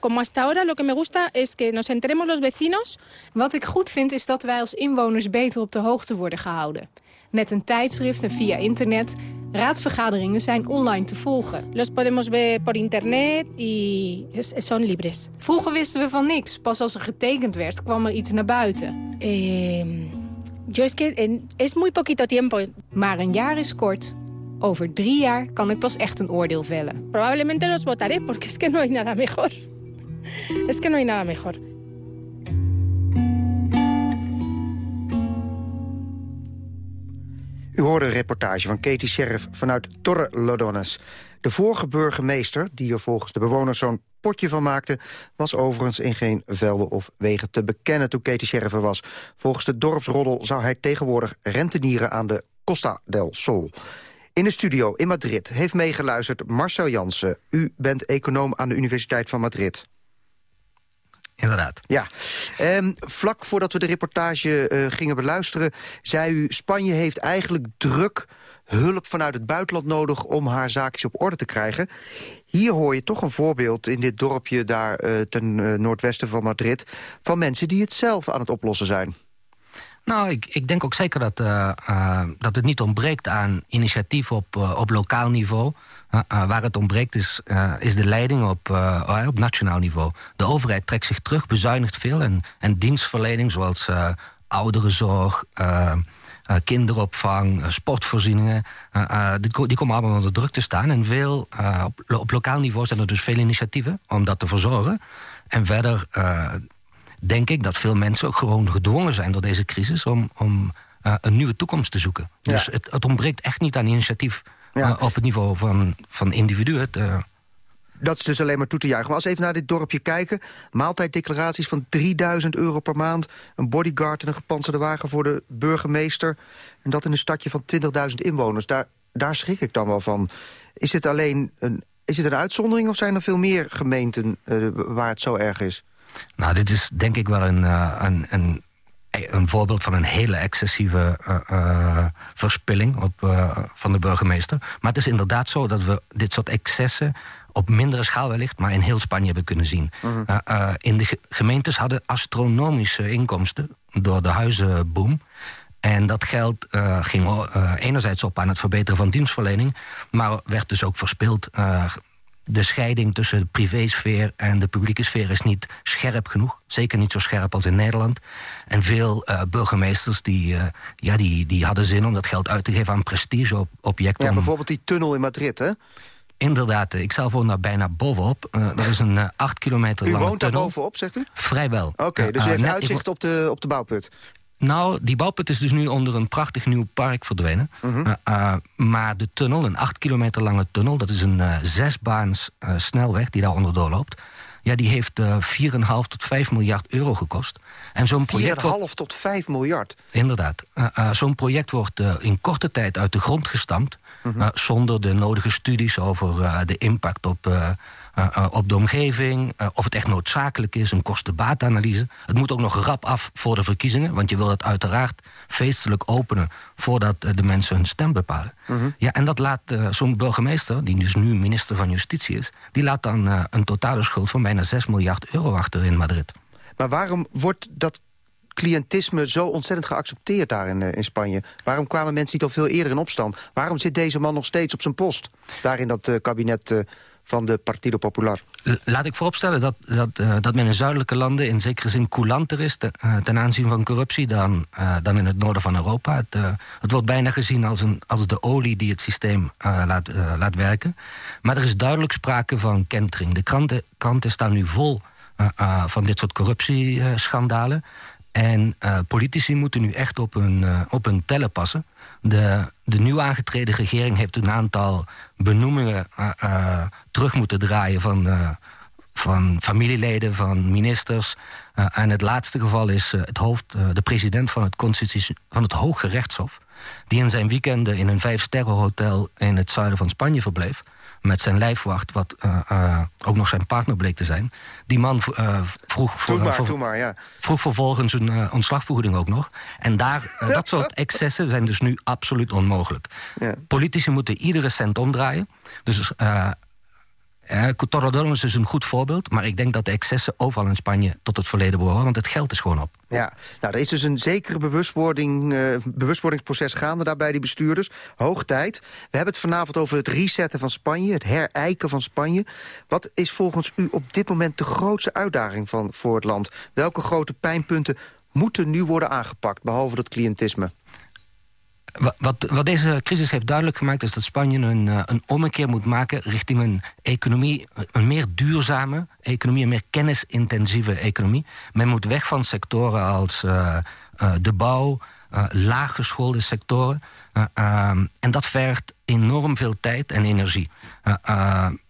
Como hasta ahora, lo que me gusta es que nos enteremos los vecinos. Wat ik goed vind is dat wij als inwoners beter op de hoogte worden gehouden. Met een tijdschrift en via internet. Raadsvergaderingen zijn online te volgen. Los podemos ver por internet y son libres. Vroeger wisten we van niks. Pas als er getekend werd, kwam er iets naar buiten. Eh, yo es que es muy poquito tiempo. Maar een jaar is kort. Over drie jaar kan ik pas echt een oordeel vellen. Probablemente los votaré, porque es que no hay nada mejor. Es que no hay nada mejor. U hoorde een reportage van Katie Sheriff vanuit Torre Lodones. De vorige burgemeester, die er volgens de bewoners zo'n potje van maakte... was overigens in geen velden of wegen te bekennen toen Katie Sheriff er was. Volgens de dorpsroddel zou hij tegenwoordig rentenieren aan de Costa del Sol. In de studio in Madrid heeft meegeluisterd Marcel Jansen. U bent econoom aan de Universiteit van Madrid. Inderdaad. Ja. Um, vlak voordat we de reportage uh, gingen beluisteren... zei u, Spanje heeft eigenlijk druk hulp vanuit het buitenland nodig... om haar zaakjes op orde te krijgen. Hier hoor je toch een voorbeeld in dit dorpje daar uh, ten uh, noordwesten van Madrid... van mensen die het zelf aan het oplossen zijn. Nou, ik, ik denk ook zeker dat, dat het niet ontbreekt aan initiatief op, op lokaal niveau. Waar het ontbreekt is, is de leiding op, op nationaal niveau. De overheid trekt zich terug, bezuinigt veel... en, en dienstverlening zoals ouderenzorg, kinderopvang, sportvoorzieningen... die, die, komen allemaal onder druk te staan. En veel, op, op lokaal niveau zijn er dus veel initiatieven om dat te verzorgen. En verder denk ik dat veel mensen ook gewoon gedwongen zijn door deze crisis... om, om een nieuwe toekomst te zoeken. Ja. Dus het, het, ontbreekt echt niet aan initiatief ja. uh, op het niveau van, van individuen. Uh... Dat is dus alleen maar toe te juichen. Maar als we even naar dit dorpje kijken... maaltijddeclaraties van 3000 euro per maand... een bodyguard en een gepantserde wagen voor de burgemeester... en dat in een stadje van 20.000 inwoners. Daar, daar schrik ik dan wel van. Is dit alleen een, is het een uitzondering... of zijn er veel meer gemeenten waar het zo erg is? Nou, dit is denk ik wel een, uh, een, een, een, voorbeeld van een hele excessieve uh, uh, verspilling op, van de burgemeester. Maar het is inderdaad zo dat we dit soort excessen op mindere schaal wellicht, maar in heel Spanje hebben kunnen zien. -huh. Mhm. in de gemeentes hadden astronomische inkomsten door de huizenboom. En dat geld uh, ging uh, enerzijds op aan het verbeteren van dienstverlening... maar werd dus ook verspild uh, de scheiding tussen de privésfeer en de publieke sfeer is niet scherp genoeg. Zeker niet zo scherp als in Nederland. En veel uh, burgemeesters die, uh, ja, die, die hadden zin om dat geld uit te geven aan prestigeobjecten. Ja, bijvoorbeeld die tunnel in Madrid, hè? Inderdaad, ik zelf woon daar bijna bovenop. Uh, dat is een uh, acht kilometer lange tunnel. U woont daar bovenop, zegt u? Vrijwel. Oké, okay, dus u heeft uitzicht op de, op de bouwput? Nou, die bouwput is dus nu onder een prachtig nieuw park verdwenen. Uh -huh. uh, uh, maar de tunnel, een acht kilometer lange tunnel... dat is een uh, zesbaans snelweg die daar onderdoor loopt... ja, die heeft 4,5 tot 5 miljard euro gekost. En zo'n project 4,5 wordt... tot 5 miljard? Inderdaad. zo'n project wordt in korte tijd uit de grond gestampt... -huh. zonder de nodige studies over de impact op op de omgeving, uh, of het echt noodzakelijk is, een kosten-baatanalyse. Het moet ook nog rap af voor de verkiezingen, want je wil het uiteraard feestelijk openen voordat de mensen hun stem bepalen. -huh. Ja, en dat laat zo'n burgemeester, die dus nu minister van Justitie is, die laat dan een totale schuld van bijna 6 miljard euro achter in Madrid. Maar waarom wordt dat cliëntisme zo ontzettend geaccepteerd daar in, in, Spanje? Waarom kwamen mensen niet al veel eerder in opstand? Waarom zit deze man nog steeds op zijn post, daar in dat uh, kabinet uh, van de Partido Popular? Laat ik vooropstellen dat, dat, uh, dat men in zuidelijke landen in zekere zin coulanter is te, ten aanzien van corruptie dan, dan in het noorden van Europa. Het, het, wordt bijna gezien als, een, als de olie die het systeem laat, laat werken. Maar er is duidelijk sprake van kentering. De kranten, kranten staan nu vol van dit soort corruptieschandalen. En uh, politici moeten nu echt op hun, uh, op hun tellen passen. De, de nieuw aangetreden regering heeft een aantal benoemingen uh, terug moeten draaien van, van familieleden, van ministers. en het laatste geval is het hoofd, de president van het, van het Hoge Rechtshof... die in zijn weekenden in een vijfsterrenhotel in het zuiden van Spanje verbleef met zijn lijfwacht, wat uh, uh, ook nog zijn partner bleek te zijn. Die man uh, vroeg, voor, maar, voor, maar, ja. vroeg vervolgens een ontslagvergoeding ook nog. En daar, dat soort excessen zijn dus nu absoluut onmogelijk. Ja. Politici moeten iedere cent omdraaien. Dus uh, Torredon is dus een goed voorbeeld, maar ik denk dat de excessen overal in Spanje tot het verleden behoren, want het geld is gewoon op. Ja, nou, er is dus een zekere bewustwording, uh, bewustwordingsproces gaande daar bij die bestuurders. Hoog tijd. We hebben het vanavond over het resetten van Spanje, het herijken van Spanje. Wat is volgens u op dit moment de grootste uitdaging van, voor het land? Welke grote pijnpunten moeten nu worden aangepakt, behalve dat cliëntisme? Wat, wat, deze crisis heeft duidelijk gemaakt... is dat Spanje een, uh, een ommekeer moet maken richting een economie... een meer duurzame economie, een meer kennisintensieve economie. Men moet weg van sectoren als uh, uh, de bouw, laaggeschoolde sectoren. Ehm, en dat vergt enorm veel tijd en energie.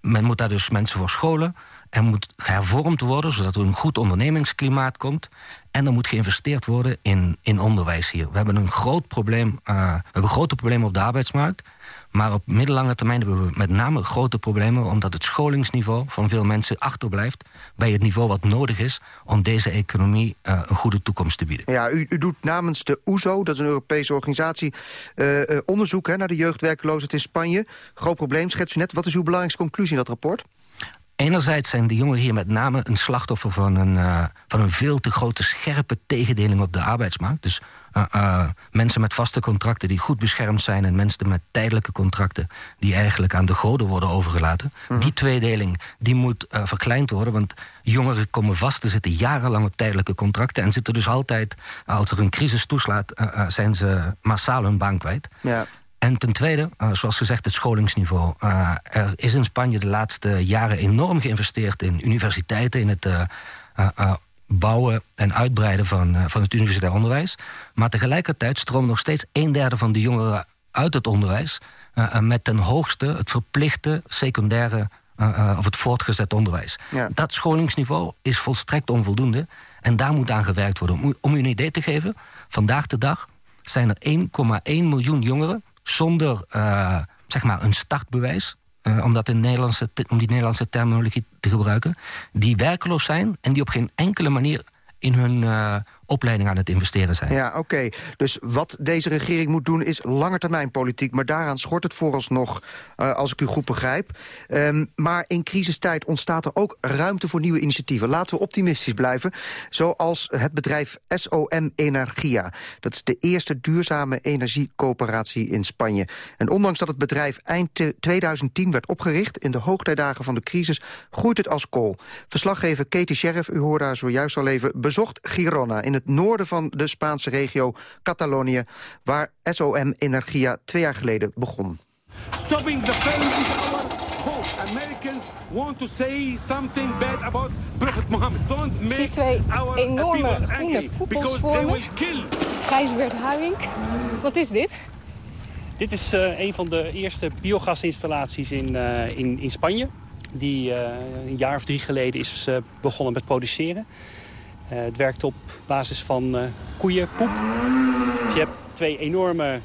men moet daar dus mensen voor scholen... Er moet gehervormd worden, zodat er een goed ondernemingsklimaat komt. En er moet geïnvesteerd worden in, in onderwijs hier. We hebben een groot probleem, uh, we hebben grote problemen op de arbeidsmarkt. Maar op middellange termijn hebben we met name grote problemen... omdat het scholingsniveau van veel mensen achterblijft... bij het niveau wat nodig is om deze economie uh, een goede toekomst te bieden. Ja, u, u, doet namens de OESO, dat is een Europese organisatie... Uh, onderzoek hè, naar de jeugdwerkloosheid in Spanje. Groot probleem, schets u net. Wat is uw belangrijkste conclusie in dat rapport? Enerzijds zijn de jongeren hier met name een slachtoffer van een, uh, van een veel te grote scherpe tegendeling op de arbeidsmarkt. Dus uh, uh, mensen met vaste contracten die goed beschermd zijn en mensen met tijdelijke contracten die eigenlijk aan de goden worden overgelaten. Mhm. Die tweedeling die moet verkleind worden, want jongeren komen vast te zitten jarenlang op tijdelijke contracten en zitten dus altijd, als er een crisis toeslaat, zijn ze massaal hun baan kwijt. Ja. En ten tweede, uh, zoals gezegd, het scholingsniveau. Uh, er is in Spanje de laatste jaren enorm geïnvesteerd in universiteiten... in het uh, bouwen en uitbreiden van, van het universitair onderwijs. Maar tegelijkertijd stroomt nog steeds een derde van de jongeren uit het onderwijs... met ten hoogste het verplichte secundaire of het voortgezet onderwijs. Ja. Dat scholingsniveau is volstrekt onvoldoende. En daar moet aan gewerkt worden. Om, om u een idee te geven, vandaag de dag zijn er 1,1 miljoen jongeren zonder uh, zeg maar een startbewijs... Uh, om, dat in Nederlandse, om die Nederlandse terminologie te gebruiken... die werkeloos zijn en die op geen enkele manier in hun uh, opleiding aan het investeren zijn. Ja, oké. Dus wat deze regering moet doen is langetermijnpolitiek. Maar daaraan schort het vooralsnog, uh, als ik u goed begrijp. Um, maar in crisistijd ontstaat er ook ruimte voor nieuwe initiatieven. Laten we optimistisch blijven. Zoals het bedrijf SOM Energia. Dat is de eerste duurzame energiecoöperatie in Spanje. En ondanks dat het bedrijf eind 2010 werd opgericht... in de hoogtijdagen van de crisis, groeit het als kool. Verslaggever Katie Sheriff, u hoorde haar zojuist al even... bezocht Girona in het noorden van de Spaanse regio Catalonië... waar SOM Energia twee jaar geleden begon. Stopping the film is our hope. Americans want to say something bad about Prophet Muhammad. Don't make Zie twee enorme groene koepels voor me. Gijsbert Huink, wat is dit? Dit is uh, een van de eerste biogasinstallaties in, uh, in, in Spanje. Die uh, een jaar of drie geleden is begonnen met produceren. Uh, het werkt op basis van uh, koeienpoep. Dus je hebt twee enorme,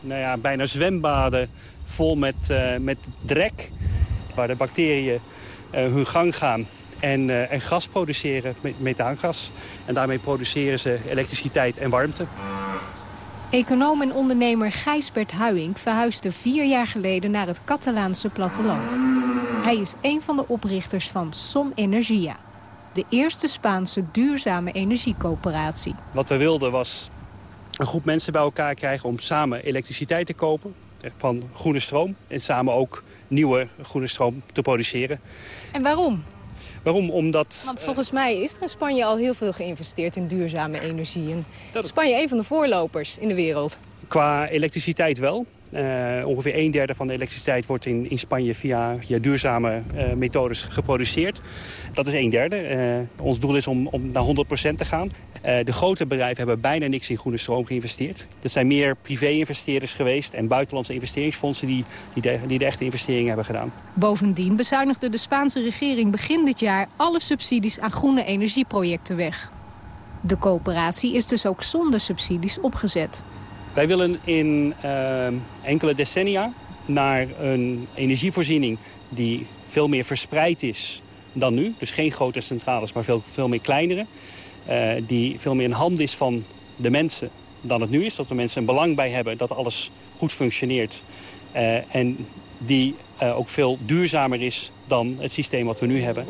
nou ja, bijna zwembaden vol met, uh, met drek. Waar de bacteriën hun gang gaan en, en gas produceren, methaangas. En daarmee produceren ze elektriciteit en warmte. Econoom en ondernemer Gijsbert Huing verhuisde vier jaar geleden naar het Catalaanse platteland. Hij is een van de oprichters van Som Energia de eerste Spaanse duurzame energiecoöperatie. Wat we wilden was een groep mensen bij elkaar krijgen om samen elektriciteit te kopen van groene stroom. En samen ook nieuwe groene stroom te produceren. En waarom? Waarom? Omdat... Want volgens mij is er in Spanje al heel veel geïnvesteerd in duurzame energie. En Spanje een van de voorlopers in de wereld. Qua elektriciteit wel. Ongeveer een derde van de elektriciteit wordt in, in Spanje via, duurzame methodes geproduceerd. Dat is een derde. ons doel is om, om naar 100% te gaan. de grote bedrijven hebben bijna niks in groene stroom geïnvesteerd. Dat zijn meer privé-investeerders geweest en buitenlandse investeringsfondsen die, die, de, die de echte investeringen hebben gedaan. Bovendien bezuinigde de Spaanse regering begin dit jaar alle subsidies aan groene energieprojecten weg. De coöperatie is dus ook zonder subsidies opgezet. Wij willen in uh, enkele decennia naar een energievoorziening die veel meer verspreid is dan nu. Dus geen grote centrales, maar veel, veel meer kleinere. Uh, die veel meer in hand is van de mensen dan het nu is. Dat de mensen een belang bij hebben dat alles goed functioneert. Uh, en die uh, ook veel duurzamer is dan het systeem wat we nu hebben.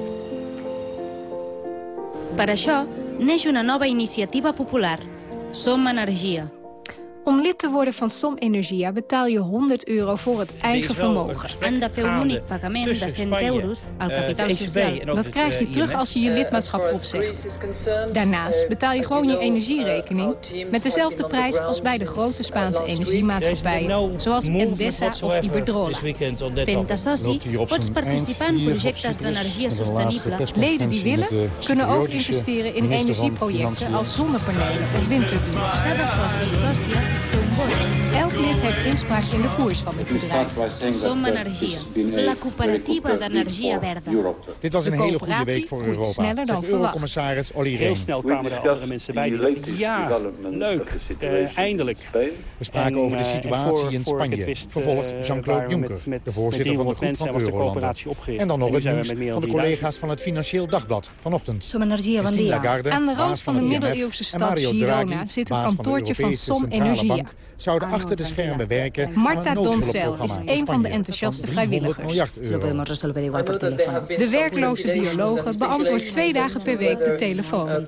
Per això neix una nova iniciativa popular, Som Energia. Om lid te worden van Som Energia betaal je 100 euro voor het eigen vermogen. En de fer un únic pagament de 100 euros al kapitaal social. Dat krijg je terug als je je lidmaatschap opzegt. Daarnaast betaal je gewoon je energierekening met dezelfde prijs als bij de grote Spaanse energiemaatschappijen, zoals Endesa of Iberdrola. Fent soci, pots participar in projectes d'energia sostenible. Leden die willen, kunnen ook investeren in energieprojecten als zonnepanelen of windturbines. the Elk lid heeft inspraak in de koers van het bedrijf. Som Energia, la cooperativa d'energia verda. Dit was een hele goede week voor Europa, sneller dan eurocommissaris Olly Rehn. Heel snel kwamen er andere mensen bij die dachten, ja, leuk, uh, eindelijk. We spraken over de eh, situatie in Spanje, vervolgt uh, Jean-Claude Juncker, de voorzitter van de groep van Eurolanden. En dan nog het nieuws van de collega's van het Financieel Dagblad vanochtend. Som Energia, Lagarde, Aan de rand van de middeleeuwse stad Girona zit het kantoortje van Som Energia zouden achter de schermen werken Marta Doncel is een van de enthousiaste vrijwilligers. De werkloze biologe beantwoordt twee dagen per week de telefoon.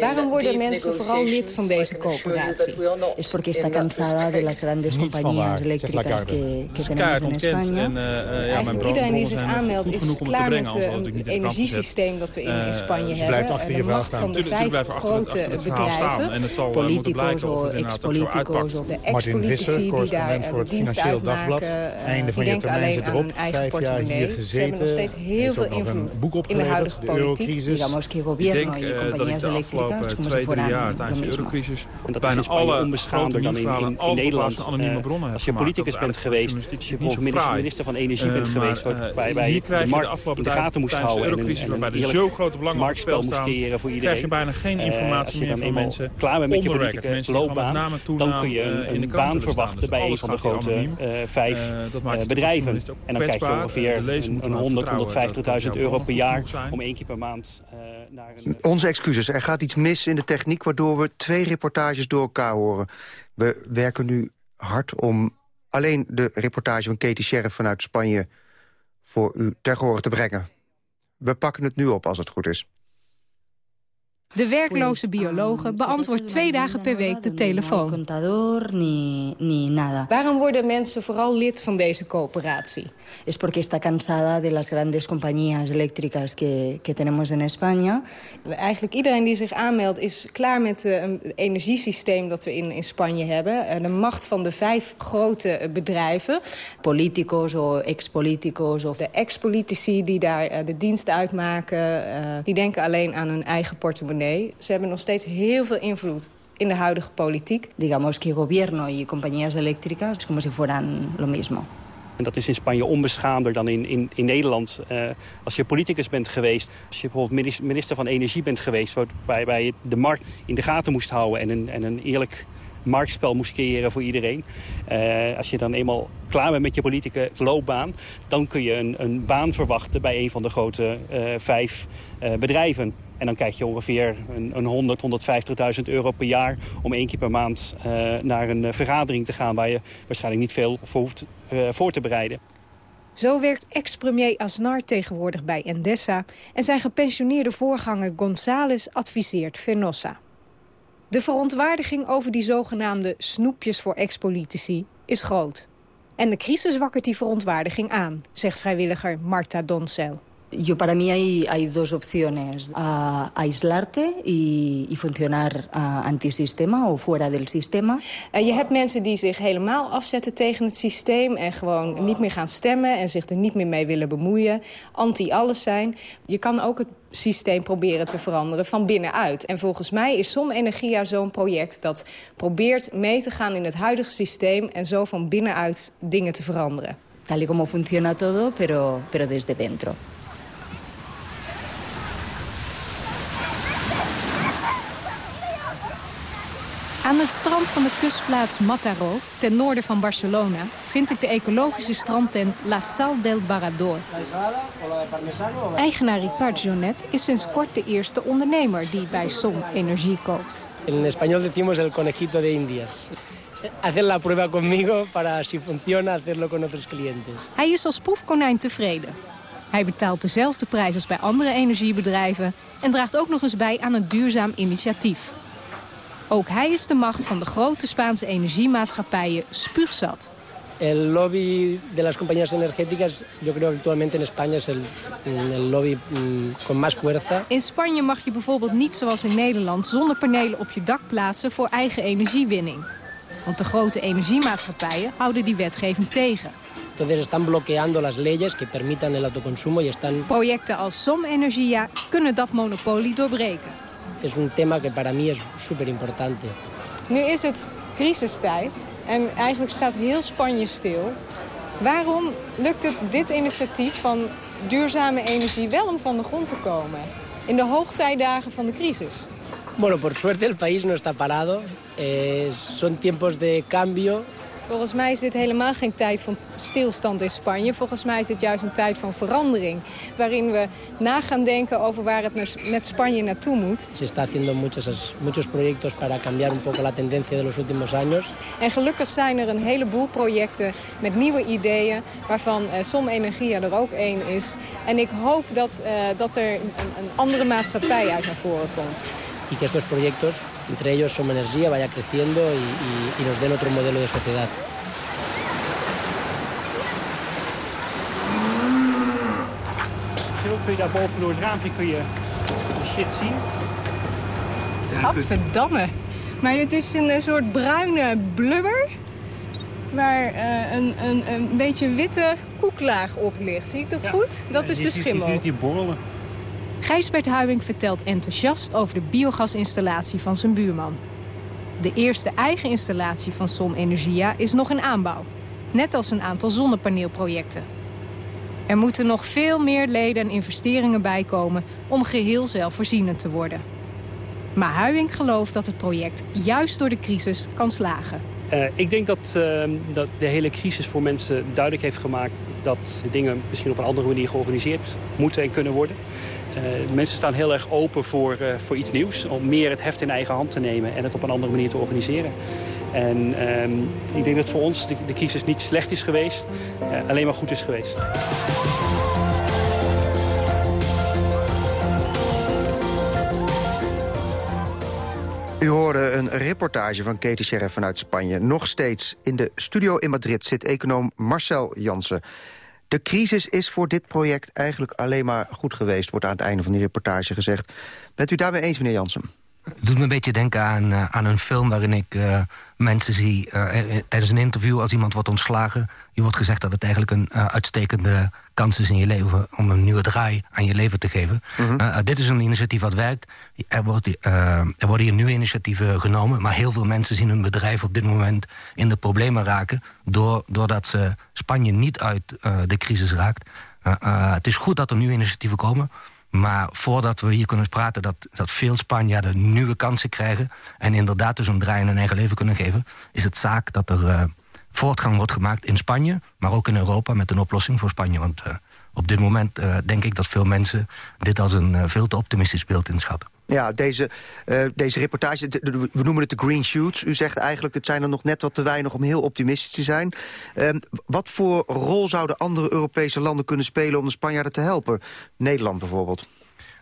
Waarom worden mensen vooral lid van deze coöperatie? Es porque está cansada de las grandes compañías eléctricas que, que tenemos en España. En, uh, ja, mijn iedereen die zich aanmeldt is klaar met het energiesysteem dat we in, Spanje uh, hebben. Achter de macht van de vijf grote bedrijven. En het zal Politico's ex-politicos of de ex-politici die daar voor het dienst Dagblad. Einde van je termijn zit erop. Vijf jaar hier gezeten. Ze hebben nog steeds heel veel invloed in de huidige politiek. Digamos que gobierno y compañías eléctricas, como si fueran tijdens de eurocrisis bijna alle in, in, in Nederland. Uh, als je politicus bent geweest, als je minister van Energie bent geweest, waarbij je de markt in de gaten moest houden en een eerlijk marktspel moest creëren voor iedereen. krijg je bijna geen informatie meer van mensen. Klaar bent met je politieke loopbaan, dan kun je een, een baan verwachten bij een van de grote uh, vijf uh, bedrijven. En dan krijg je ongeveer een, een 100, 150.000 euro per jaar om één keer per maand uh, naar een... Onze excuses, er gaat iets mis in de techniek... waardoor we twee reportages door elkaar horen. We werken nu hard om alleen de reportage van Katie Sheriff vanuit Spanje... voor u ter gehoor te brengen. We pakken het nu op als het goed is. De werkloze biologe beantwoordt twee dagen per week de telefoon. Waarom worden mensen vooral lid van deze coöperatie? Es porque está cansada de las grandes compañías eléctricas que, que tenemos en España. Eigenlijk iedereen die zich aanmeldt is klaar met het energiesysteem dat we in, in Spanje hebben. De macht van de vijf grote bedrijven. Politicos of ex-politicos. Of de ex-politici die daar de dienst uitmaken. Die denken alleen aan hun eigen portemonnee. Ze hebben nog steeds heel veel invloed in de huidige politiek. Digamos que gobierno y compañías eléctricas como si fueran lo mismo. En dat is in Spanje onbeschaamder dan in, in, in Nederland. Uh, als je politicus bent geweest, als je bijvoorbeeld minister van Energie bent geweest... waarbij je de markt in de gaten moest houden en een, en een eerlijk marktspel moest creëren voor iedereen. Uh, als je dan eenmaal klaar bent met je politieke loopbaan... dan kun je een, een baan verwachten bij een van de grote uh, vijf uh, bedrijven. En dan krijg je ongeveer een, een 100, 150.000 euro per jaar... om één keer per maand naar een vergadering te gaan... waar je waarschijnlijk niet veel voor hoeft voor te bereiden. Zo werkt ex-premier Aznar tegenwoordig bij Endesa... en zijn gepensioneerde voorganger González adviseert Fenosa. De verontwaardiging over die zogenaamde snoepjes voor ex-politici is groot. En de crisis wakkert die verontwaardiging aan, zegt vrijwilliger Marta Doncel. Yo para mí hay, hay dos opciones, aislarte y, y funcionar antisistema o fuera del sistema. Uh, je hebt mensen die zich helemaal afzetten tegen het systeem en gewoon niet meer gaan stemmen en zich er niet meer mee willen bemoeien, anti-alles zijn. Je kan ook het systeem proberen te veranderen van binnenuit. En volgens mij is Som Energia zo'n project dat probeert mee te gaan in het huidige systeem en zo van binnenuit dingen te veranderen. Tal y como funciona todo, pero, pero desde dentro. Aan het strand van de kustplaats Mataró, ten noorden van Barcelona... vind ik de ecologische strandtent La Sal del Barador. Eigenaar Ricard Jonet is sinds kort de eerste ondernemer... die bij Som energie koopt. In español decimos el conejito de Indias. Hacer la prueba conmigo para si funciona hacerlo con otros clientes. Hij is als proefkonijn tevreden. Hij betaalt dezelfde prijs als bij andere energiebedrijven... en draagt ook nog eens bij aan een duurzaam initiatief. Ook hij is de macht van de grote Spaanse energiemaatschappijen spuugzat. El lobby de las compañías energéticas, yo creo que actualmente en España es el, el lobby mm, con más fuerza. In Spanje mag je bijvoorbeeld niet zoals in Nederland zonnepanelen op je dak plaatsen voor eigen energiewinning. Want de grote energiemaatschappijen houden die wetgeving tegen. Entonces están bloqueando las leyes que permitan el autoconsumo y están... Projecten als Som Energia kunnen dat monopolie doorbreken is un tema que para mí es súper importante. Nu is het crisistijd en eigenlijk staat heel Spanje stil. Waarom lukt het dit initiatief van duurzame energie wel om van de grond te komen? In de hoogtijdagen van de crisis. Bueno, por suerte el país no está parado. Eh, son tiempos de cambio Volgens mij is dit helemaal geen tijd van stilstand in Spanje. Volgens mij is dit juist een tijd van verandering. Waarin we na gaan denken over waar het met Spanje naartoe moet. Se está haciendo muchos, muchos proyectos para cambiar un poco la tendencia de los últimos años. En gelukkig zijn er een heleboel projecten met nieuwe ideeën. Waarvan uh, Som Energia er ook één is. En ik hoop dat, uh, dat er een, een andere maatschappij uit naar voren komt. Y que estos proyectos entre ellos Som Energía vaya creciendo y, y, y nos den otro modelo de sociedad. kun je daar boven door het raampje kun je shit zien. Gadverdamme. Maar het is een soort bruine blubber waar uh, een, een, een beetje witte koeklaag op ligt. Zie ik dat goed? Dat is de schimmel. Je ziet hier borrelen. Gijsbert Huibing vertelt enthousiast over de biogasinstallatie van zijn buurman. De eerste eigen installatie van Som Energia is nog in aanbouw. Net als een aantal zonnepaneelprojecten. Er moeten nog veel meer leden en investeringen bijkomen om geheel zelfvoorzienend te worden. Maar Huijing gelooft dat het project juist door de crisis kan slagen. Uh, ik denk dat, uh, dat de hele crisis voor mensen duidelijk heeft gemaakt... dat dingen misschien op een andere manier georganiseerd moeten en kunnen worden. Uh, mensen staan heel erg open voor, uh, voor iets nieuws. Om meer het heft in eigen hand te nemen en het op een andere manier te organiseren. En uh, ik denk dat voor ons de, de crisis niet slecht is geweest, uh, alleen maar goed is geweest. U hoorde een reportage van Katie Sheriff vanuit Spanje. Nog steeds in de studio in Madrid zit econoom Marcel Jansen. De crisis is voor dit project eigenlijk alleen maar goed geweest... wordt aan het einde van die reportage gezegd. Bent u daarmee eens, meneer Jansen? Het doet me een beetje denken aan, uh, aan een film waarin ik uh, mensen zie... Uh, tijdens een interview als iemand wordt ontslagen... je wordt gezegd dat het eigenlijk een uitstekende kans is in je leven... om een nieuwe draai aan je leven te geven. Mm -hmm. dit is een initiatief wat werkt. Er, wordt, er worden hier nieuwe initiatieven genomen... maar heel veel mensen zien hun bedrijf op dit moment in de problemen raken... Door, doordat ze Spanje niet uit de crisis raakt. het is goed dat er nieuwe initiatieven komen... Maar voordat we hier kunnen praten dat, dat veel Spanjaarden nieuwe kansen krijgen... en inderdaad dus een draai in hun eigen leven kunnen geven... is het zaak dat er uh, voortgang wordt gemaakt in Spanje... maar ook in Europa met een oplossing voor Spanje. Want uh, op dit moment uh, denk ik dat veel mensen dit als een veel te optimistisch beeld inschatten. Ja, deze, uh, deze reportage, we noemen het de green shoots. U zegt eigenlijk, het zijn er nog net wat te weinig om heel optimistisch te zijn. Uh, wat voor rol zouden andere Europese landen kunnen spelen om de Spanjaarden te helpen? Nederland bijvoorbeeld.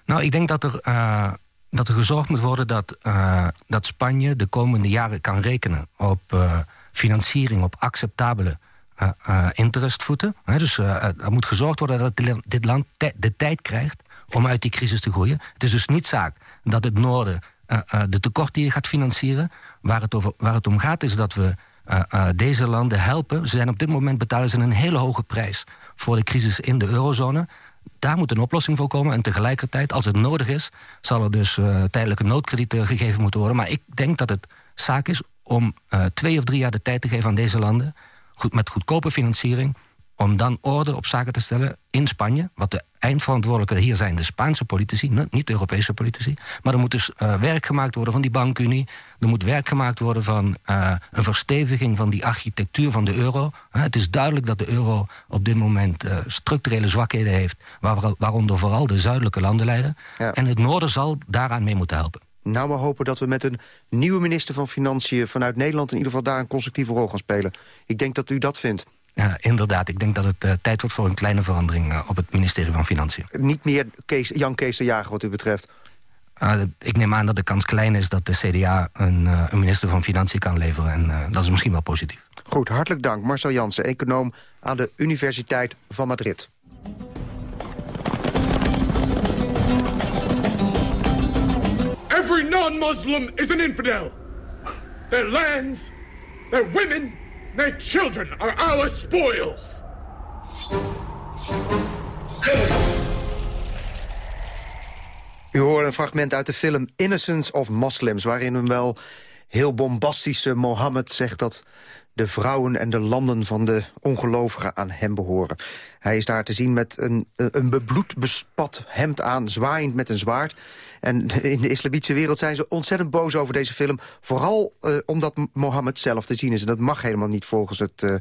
Nou, ik denk dat er, uh, dat er gezorgd moet worden dat, dat Spanje de komende jaren kan rekenen op financiering, op acceptabele interest voeten. Dus er moet gezorgd worden dat dit land de tijd krijgt om uit die crisis te groeien. Het is dus niet zaak dat het noorden de tekort die gaat financieren. Waar het, over, waar het om gaat is dat we deze landen helpen. Ze zijn op dit moment betalen ze een hele hoge prijs voor de crisis in de eurozone. Daar moet een oplossing voor komen. En tegelijkertijd, als het nodig is... zal er dus tijdelijke noodkredieten gegeven moeten worden. Maar ik denk dat het zaak is om twee of drie jaar de tijd te geven aan deze landen... Goed, met goedkope financiering om dan orde op zaken te stellen in Spanje. Wat de eindverantwoordelijke hier zijn de Spaanse politici, niet de Europese politici. Maar er moet dus uh, werk gemaakt worden van die bankunie. Er moet werk gemaakt worden van uh, een versteviging van die architectuur van de euro. Uh, het is duidelijk dat de euro op dit moment structurele zwakheden heeft... Waar, waaronder vooral de zuidelijke landen lijden. Ja. En het noorden zal daaraan mee moeten helpen. Nou, we hopen dat we met een nieuwe minister van Financiën... vanuit Nederland in ieder geval daar een constructieve rol gaan spelen. Ik denk dat u dat vindt. Ja, inderdaad. Ik denk dat het uh, tijd wordt voor een kleine verandering uh, op het ministerie van Financiën. Niet meer Kees, Jan Kees de Jager wat u betreft? Uh, ik neem aan dat de kans klein is dat de CDA een, een minister van Financiën kan leveren. En dat is misschien wel positief. Goed, hartelijk dank. Marcel Jansen, econoom aan de Universiteit van Madrid. Every non-Muslim is an infidel. Their lands, their women Their children are our spoils. U hoort een fragment uit de film Innocence of Muslims... waarin een wel heel bombastische Mohammed zegt dat de vrouwen en de landen van de ongelovigen aan hem behoren. Hij is daar te zien met een, een bebloed bespat hemd aan, zwaaiend met een zwaard. En in de islamitische wereld zijn ze ontzettend boos over deze film. Vooral uh, omdat Mohammed zelf te zien is. En dat mag helemaal niet volgens, het, uh,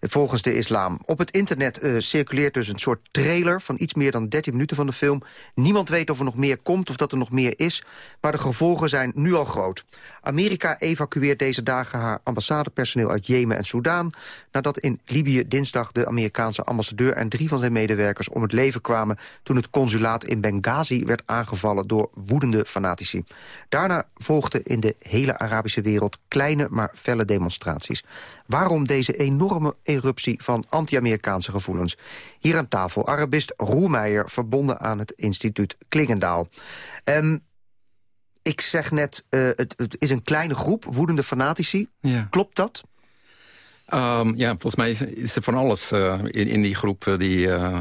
volgens de islam. Op het internet circuleert dus een soort trailer... van iets meer dan 13 minuten van de film. Niemand weet of er nog meer komt of dat er nog meer is. Maar de gevolgen zijn nu al groot. Amerika evacueert deze dagen haar ambassadepersoneel uit Jemen en Soudaan... nadat in Libië dinsdag de Amerikaanse ambassadeur en drie van zijn medewerkers om het leven kwamen... toen het consulaat in Benghazi werd aangevallen door woedende fanatici. Daarna volgden in de hele Arabische wereld kleine maar felle demonstraties. Waarom deze enorme eruptie van anti-Amerikaanse gevoelens? Hier aan tafel Arabist Roelmeijer, verbonden aan het instituut Klingendaal. Um, ik zeg net, uh, het, het, is een kleine groep, woedende fanatici. Ja. Klopt dat? Um, ja, volgens mij is, er van alles uh, in, in die groep uh, die, uh,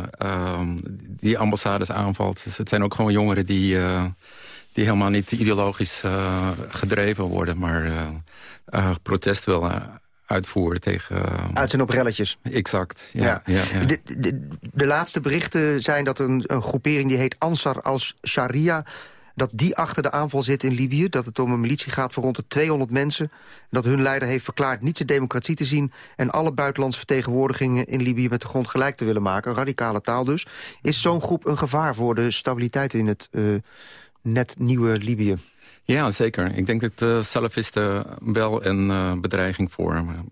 um, die ambassades aanvalt. Dus het zijn ook gewoon jongeren die, die helemaal niet ideologisch gedreven worden... maar protest willen uitvoeren tegen... Uit zijn op relletjes. Exact, ja. ja. ja, de, de, de, laatste berichten zijn dat een, een groepering die heet Ansar al-Sharia dat die achter de aanval zit in Libië. Dat het om een militie gaat van rond de 200 mensen. Dat hun leider heeft verklaard niet zijn democratie te zien... en alle buitenlandse vertegenwoordigingen in Libië met de grond gelijk te willen maken. Radicale taal dus. Is zo'n groep een gevaar voor de stabiliteit in het uh, net nieuwe Libië? Ja, zeker. Ik denk dat de salafisten wel een uh, bedreiging vormen.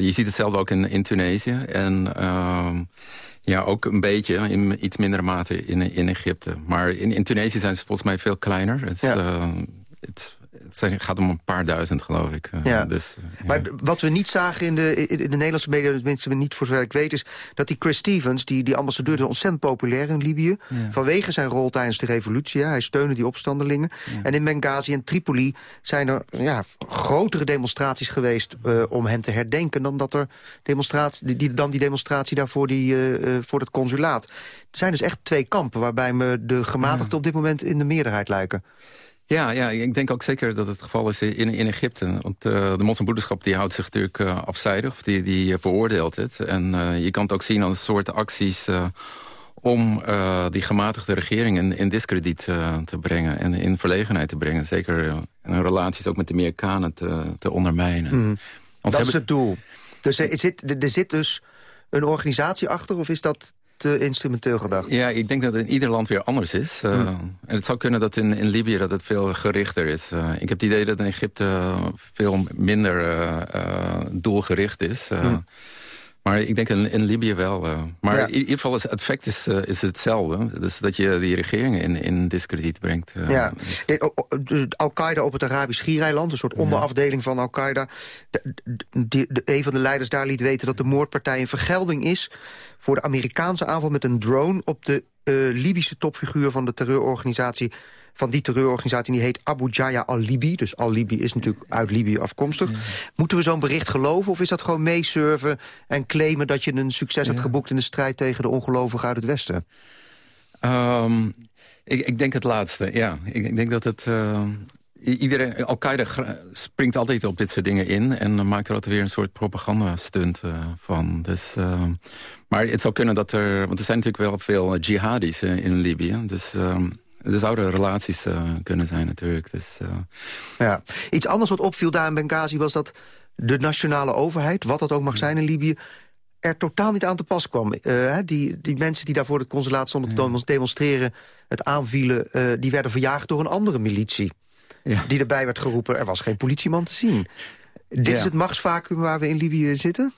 Je ziet hetzelfde ook in, in Tunesië. En uh, ja, ook een beetje, in iets mindere mate in, in Egypte. Maar in, in Tunesië zijn ze volgens mij veel kleiner. Het, ja. uh, het, het gaat om een paar duizend, geloof ik. Uh, ja. Dus, uh, maar wat we niet zagen in de, in de Nederlandse media... tenminste niet voor zover ik weet... is dat die Chris Stevens, die, die ambassadeur... is ontzettend populair in Libië. Ja. Vanwege zijn rol tijdens de revolutie. Hij steunde die opstandelingen. En in Benghazi en Tripoli zijn er ja, grotere demonstraties geweest... Uh, om hem te herdenken dan, dat er demonstratie, die, dan die demonstratie daarvoor die, voor het consulaat. Er zijn dus echt twee kampen... waarbij me de gematigden op dit moment in de meerderheid lijken. Ja, ja, ik denk ook zeker dat het geval is in, in Egypte. Want uh, de moslimbroederschap die houdt zich natuurlijk uh, afzijdig. Of die, die veroordeelt het. En uh, je kan het ook zien als een soort acties... om die gematigde regering in, in discrediet te brengen. En in verlegenheid te brengen. Zeker in relaties ook met de Amerikanen te, te ondermijnen. Mm. Dat is het doel. Dus er zit, er zit dus een organisatie achter? Of is dat te instrumenteel gedacht? Ja, ik denk dat het in ieder land weer anders is. Uh, En het zou kunnen dat in, in Libië dat het veel gerichter is. Uh, ik heb het idee dat in Egypte veel minder uh, doelgericht is. Maar ik denk in, in Libië wel. Uh, maar in ieder geval is het effect is, uh, is hetzelfde. Dus dat je die regeringen in, in discrediet brengt. Uh, ja. Al-Qaeda op het Arabisch Schiereiland, een soort onderafdeling van Al-Qaeda. Een van de leiders daar liet weten dat de moordpartij een vergelding is... voor de Amerikaanse aanval met een drone op de Libische topfiguur van de terreurorganisatie van die terreurorganisatie. Die heet Abu Jaya al-Libi. Dus al-Libi is natuurlijk uit Libië afkomstig. Moeten we zo'n bericht geloven? Of is dat gewoon meesurfen en claimen dat je een succes hebt geboekt... in de strijd tegen de ongelovigen uit het Westen? Um, ik, ik, denk het laatste, ja. Ik, ik denk dat het... Uh, iedereen, Al-Qaeda springt altijd op dit soort dingen in... en maakt er altijd weer een soort propagandastunt uh, van. Dus, uh, maar het zou kunnen dat er... want er zijn natuurlijk wel veel jihadis in Libië. Dus er zouden relaties uh, kunnen zijn natuurlijk. Dus, uh... ja. Iets anders wat opviel daar in Benghazi was dat de nationale overheid... wat dat ook mag zijn in Libië er totaal niet aan te pas kwam. Uh, die, die mensen die daar voor het consulaat stonden te demonstreren... het aanvielen, die werden verjaagd door een andere militie. Ja. Die erbij werd geroepen, er was geen politieman te zien. Dit is het machtsvacuum waar we in Libië zitten?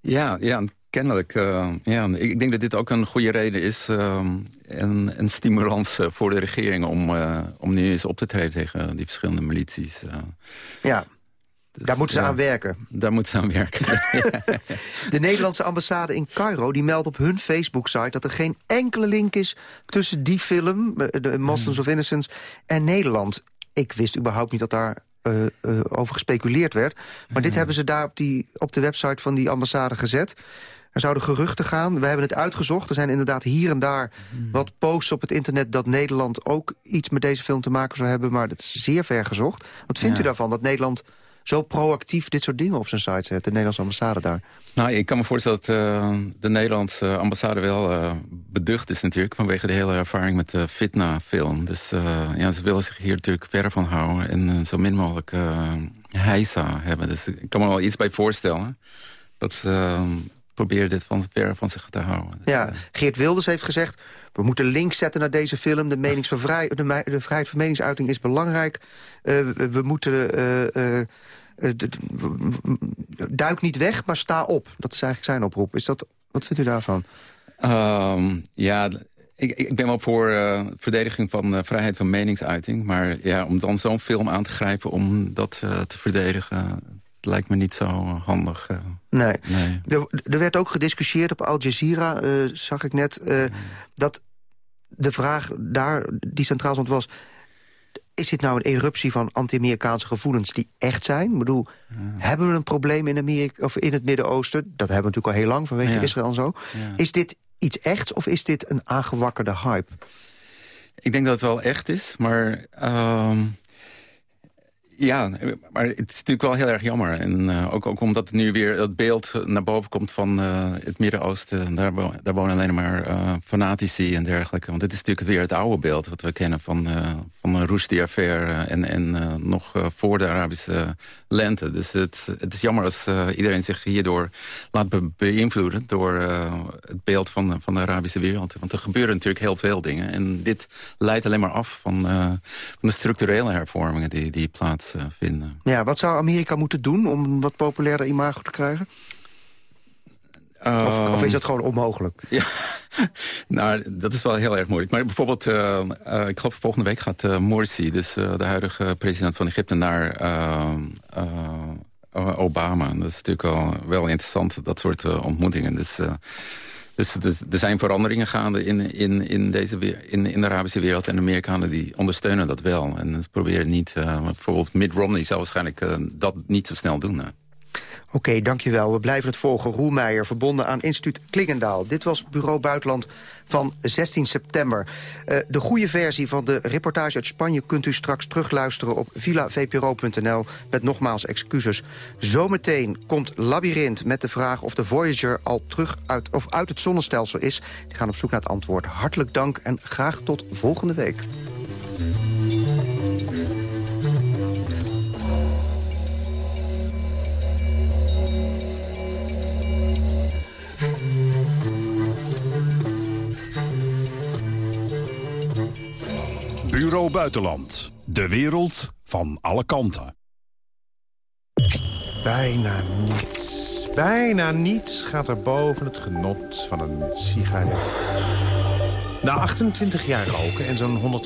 Ja, ja Kennelijk, uh, ja. Ik denk dat dit ook een goede reden is... Uh, en een stimulans uh, voor de regering om, om nu eens op te treden tegen die verschillende milities. ja, dus, daar moeten ze aan werken. Daar moeten ze aan werken. de Nederlandse ambassade in Cairo die meldt op hun Facebook-site... dat er geen enkele link is tussen die film, de Muslims of Innocence... en Nederland. Ik wist überhaupt niet dat daar uh, uh, over gespeculeerd werd. Maar dit hebben ze daar op, die, op de website van die ambassade gezet. Er zouden geruchten gaan. We hebben het uitgezocht. Er zijn inderdaad hier en daar hmm. wat posts op het internet... dat Nederland ook iets met deze film te maken zou hebben. Maar dat is zeer ver gezocht. Wat vindt u daarvan, dat Nederland zo proactief dit soort dingen op zijn site zet? De Nederlandse ambassade daar. Nou, ik kan me voorstellen dat uh, de Nederlandse ambassade wel uh, beducht is natuurlijk... vanwege de hele ervaring met de Fitna-film. Dus uh, ja, ze willen zich hier natuurlijk verder van houden... en zo min mogelijk heisa hebben. Dus ik kan me wel iets bij voorstellen... dat ze proberen dit van ver van zich te houden. Ja, eh, Geert Wilders heeft gezegd... we moeten links zetten naar deze film. De, meningsvrijheid, de, de vrijheid van meningsuiting is belangrijk. Uh, we, moeten... Uh, duik niet weg, maar sta op. Dat is eigenlijk zijn oproep. Is dat, wat vindt u daarvan? Um, ja, ik, ik, ben wel voor uh, verdediging van uh, vrijheid van meningsuiting. Maar ja, om dan zo'n film aan te grijpen om dat uh, te verdedigen lijkt me niet zo handig. Uh. Nee. nee. Er, er, werd ook gediscussieerd op Al Jazeera, uh, zag ik net... Uh, dat de vraag daar die centraal stond was... is dit nou een eruptie van anti-Amerikaanse gevoelens die echt zijn? Ik bedoel, ja. hebben we een probleem in, Amerika, of in het Midden-Oosten? Dat hebben we natuurlijk al heel lang vanwege ja. Israël en zo. Ja. Is dit iets echts of is dit een aangewakkerde hype? Ik denk dat het wel echt is, maar... Uh, ja, maar het is natuurlijk wel heel erg jammer. En uh, ook, ook omdat nu weer dat beeld naar boven komt van uh, het Midden-Oosten. Daar, daar wonen alleen maar uh, fanatici en dergelijke. Want het is natuurlijk weer het oude beeld wat we kennen van, van Rushdie affair en, en nog voor de Arabische lente. Dus het, het is jammer als iedereen zich hierdoor laat be beïnvloeden... door het beeld van, van de Arabische wereld. Want er gebeuren natuurlijk heel veel dingen. En dit leidt alleen maar af van, van de structurele hervormingen die, die plaats vinden. Ja, wat zou Amerika moeten doen om een wat populairder imago te krijgen? of, of, is dat gewoon onmogelijk? Ja, nou, dat is wel heel erg moeilijk. Maar bijvoorbeeld, uh, uh, ik geloof volgende week gaat Morsi... dus de huidige president van Egypte, naar Obama. Dat is natuurlijk wel, wel interessant, dat soort ontmoetingen. Dus dus er zijn veranderingen gaande in, in, in, deze, in, in de Arabische wereld. En de Amerikanen die ondersteunen dat wel. En ze proberen niet... Uh, bijvoorbeeld Mitt Romney zou waarschijnlijk uh, dat niet zo snel doen. Oké, dankjewel. We blijven het volgen. Roel Meijer, verbonden aan instituut Klingendaal. Dit was Bureau Buitenland van 16 september. Uh, de goede versie van de reportage uit Spanje... kunt u straks terugluisteren op villavpro.nl... met nogmaals excuses. Zometeen komt Labyrinth met de vraag of de Voyager... al terug uit, of uit het zonnestelsel is. Die gaan op zoek naar het antwoord. Hartelijk dank en graag tot volgende week. Bureau Buitenland. De wereld van alle kanten. Bijna niets Bijna niets gaat er boven het genot van een sigaret. Na 28 jaar roken en zo'n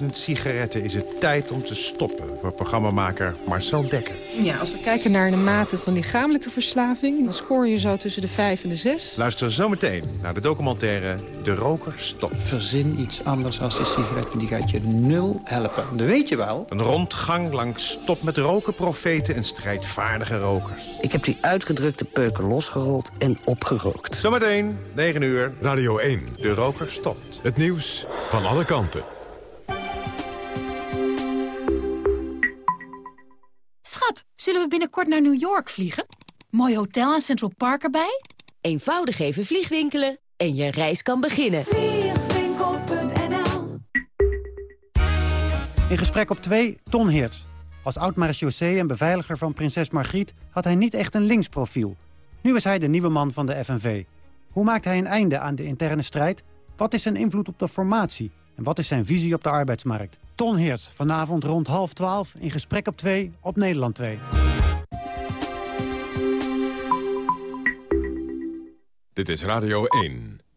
170.000 sigaretten is het tijd om te stoppen... voor programmamaker Marcel Dekker. Ja, als we kijken naar de mate van lichamelijke verslaving... dan scoor je zo tussen de 5 en de 6. Luister zometeen naar de documentaire De Roker Stop. Verzin iets anders als de sigaret, die gaat je nul helpen. Dat weet je wel. Een rondgang langs stop met roken profeten en strijdvaardige rokers. Ik heb die uitgedrukte peuken losgerold en opgerookt. Zometeen, 9 uur. Radio 1. De Roker Stopt. Het nieuws van alle kanten. Schat, zullen we binnenkort naar New York vliegen? Mooi hotel en Central Park erbij? Eenvoudig even vliegwinkelen en je reis kan beginnen. Vliegwinkel.nl In gesprek op 2, Ton Heerts. Als oud-marechaussee en beveiliger van prinses Margriet... had hij niet echt een linksprofiel. Nu is hij de nieuwe man van de FNV. Hoe maakt hij een einde aan de interne strijd? Wat is zijn invloed op de formatie? En wat is zijn visie op de arbeidsmarkt? Ton Heerts, vanavond rond half twaalf in gesprek op 2 op Nederland 2. Dit is Radio 1.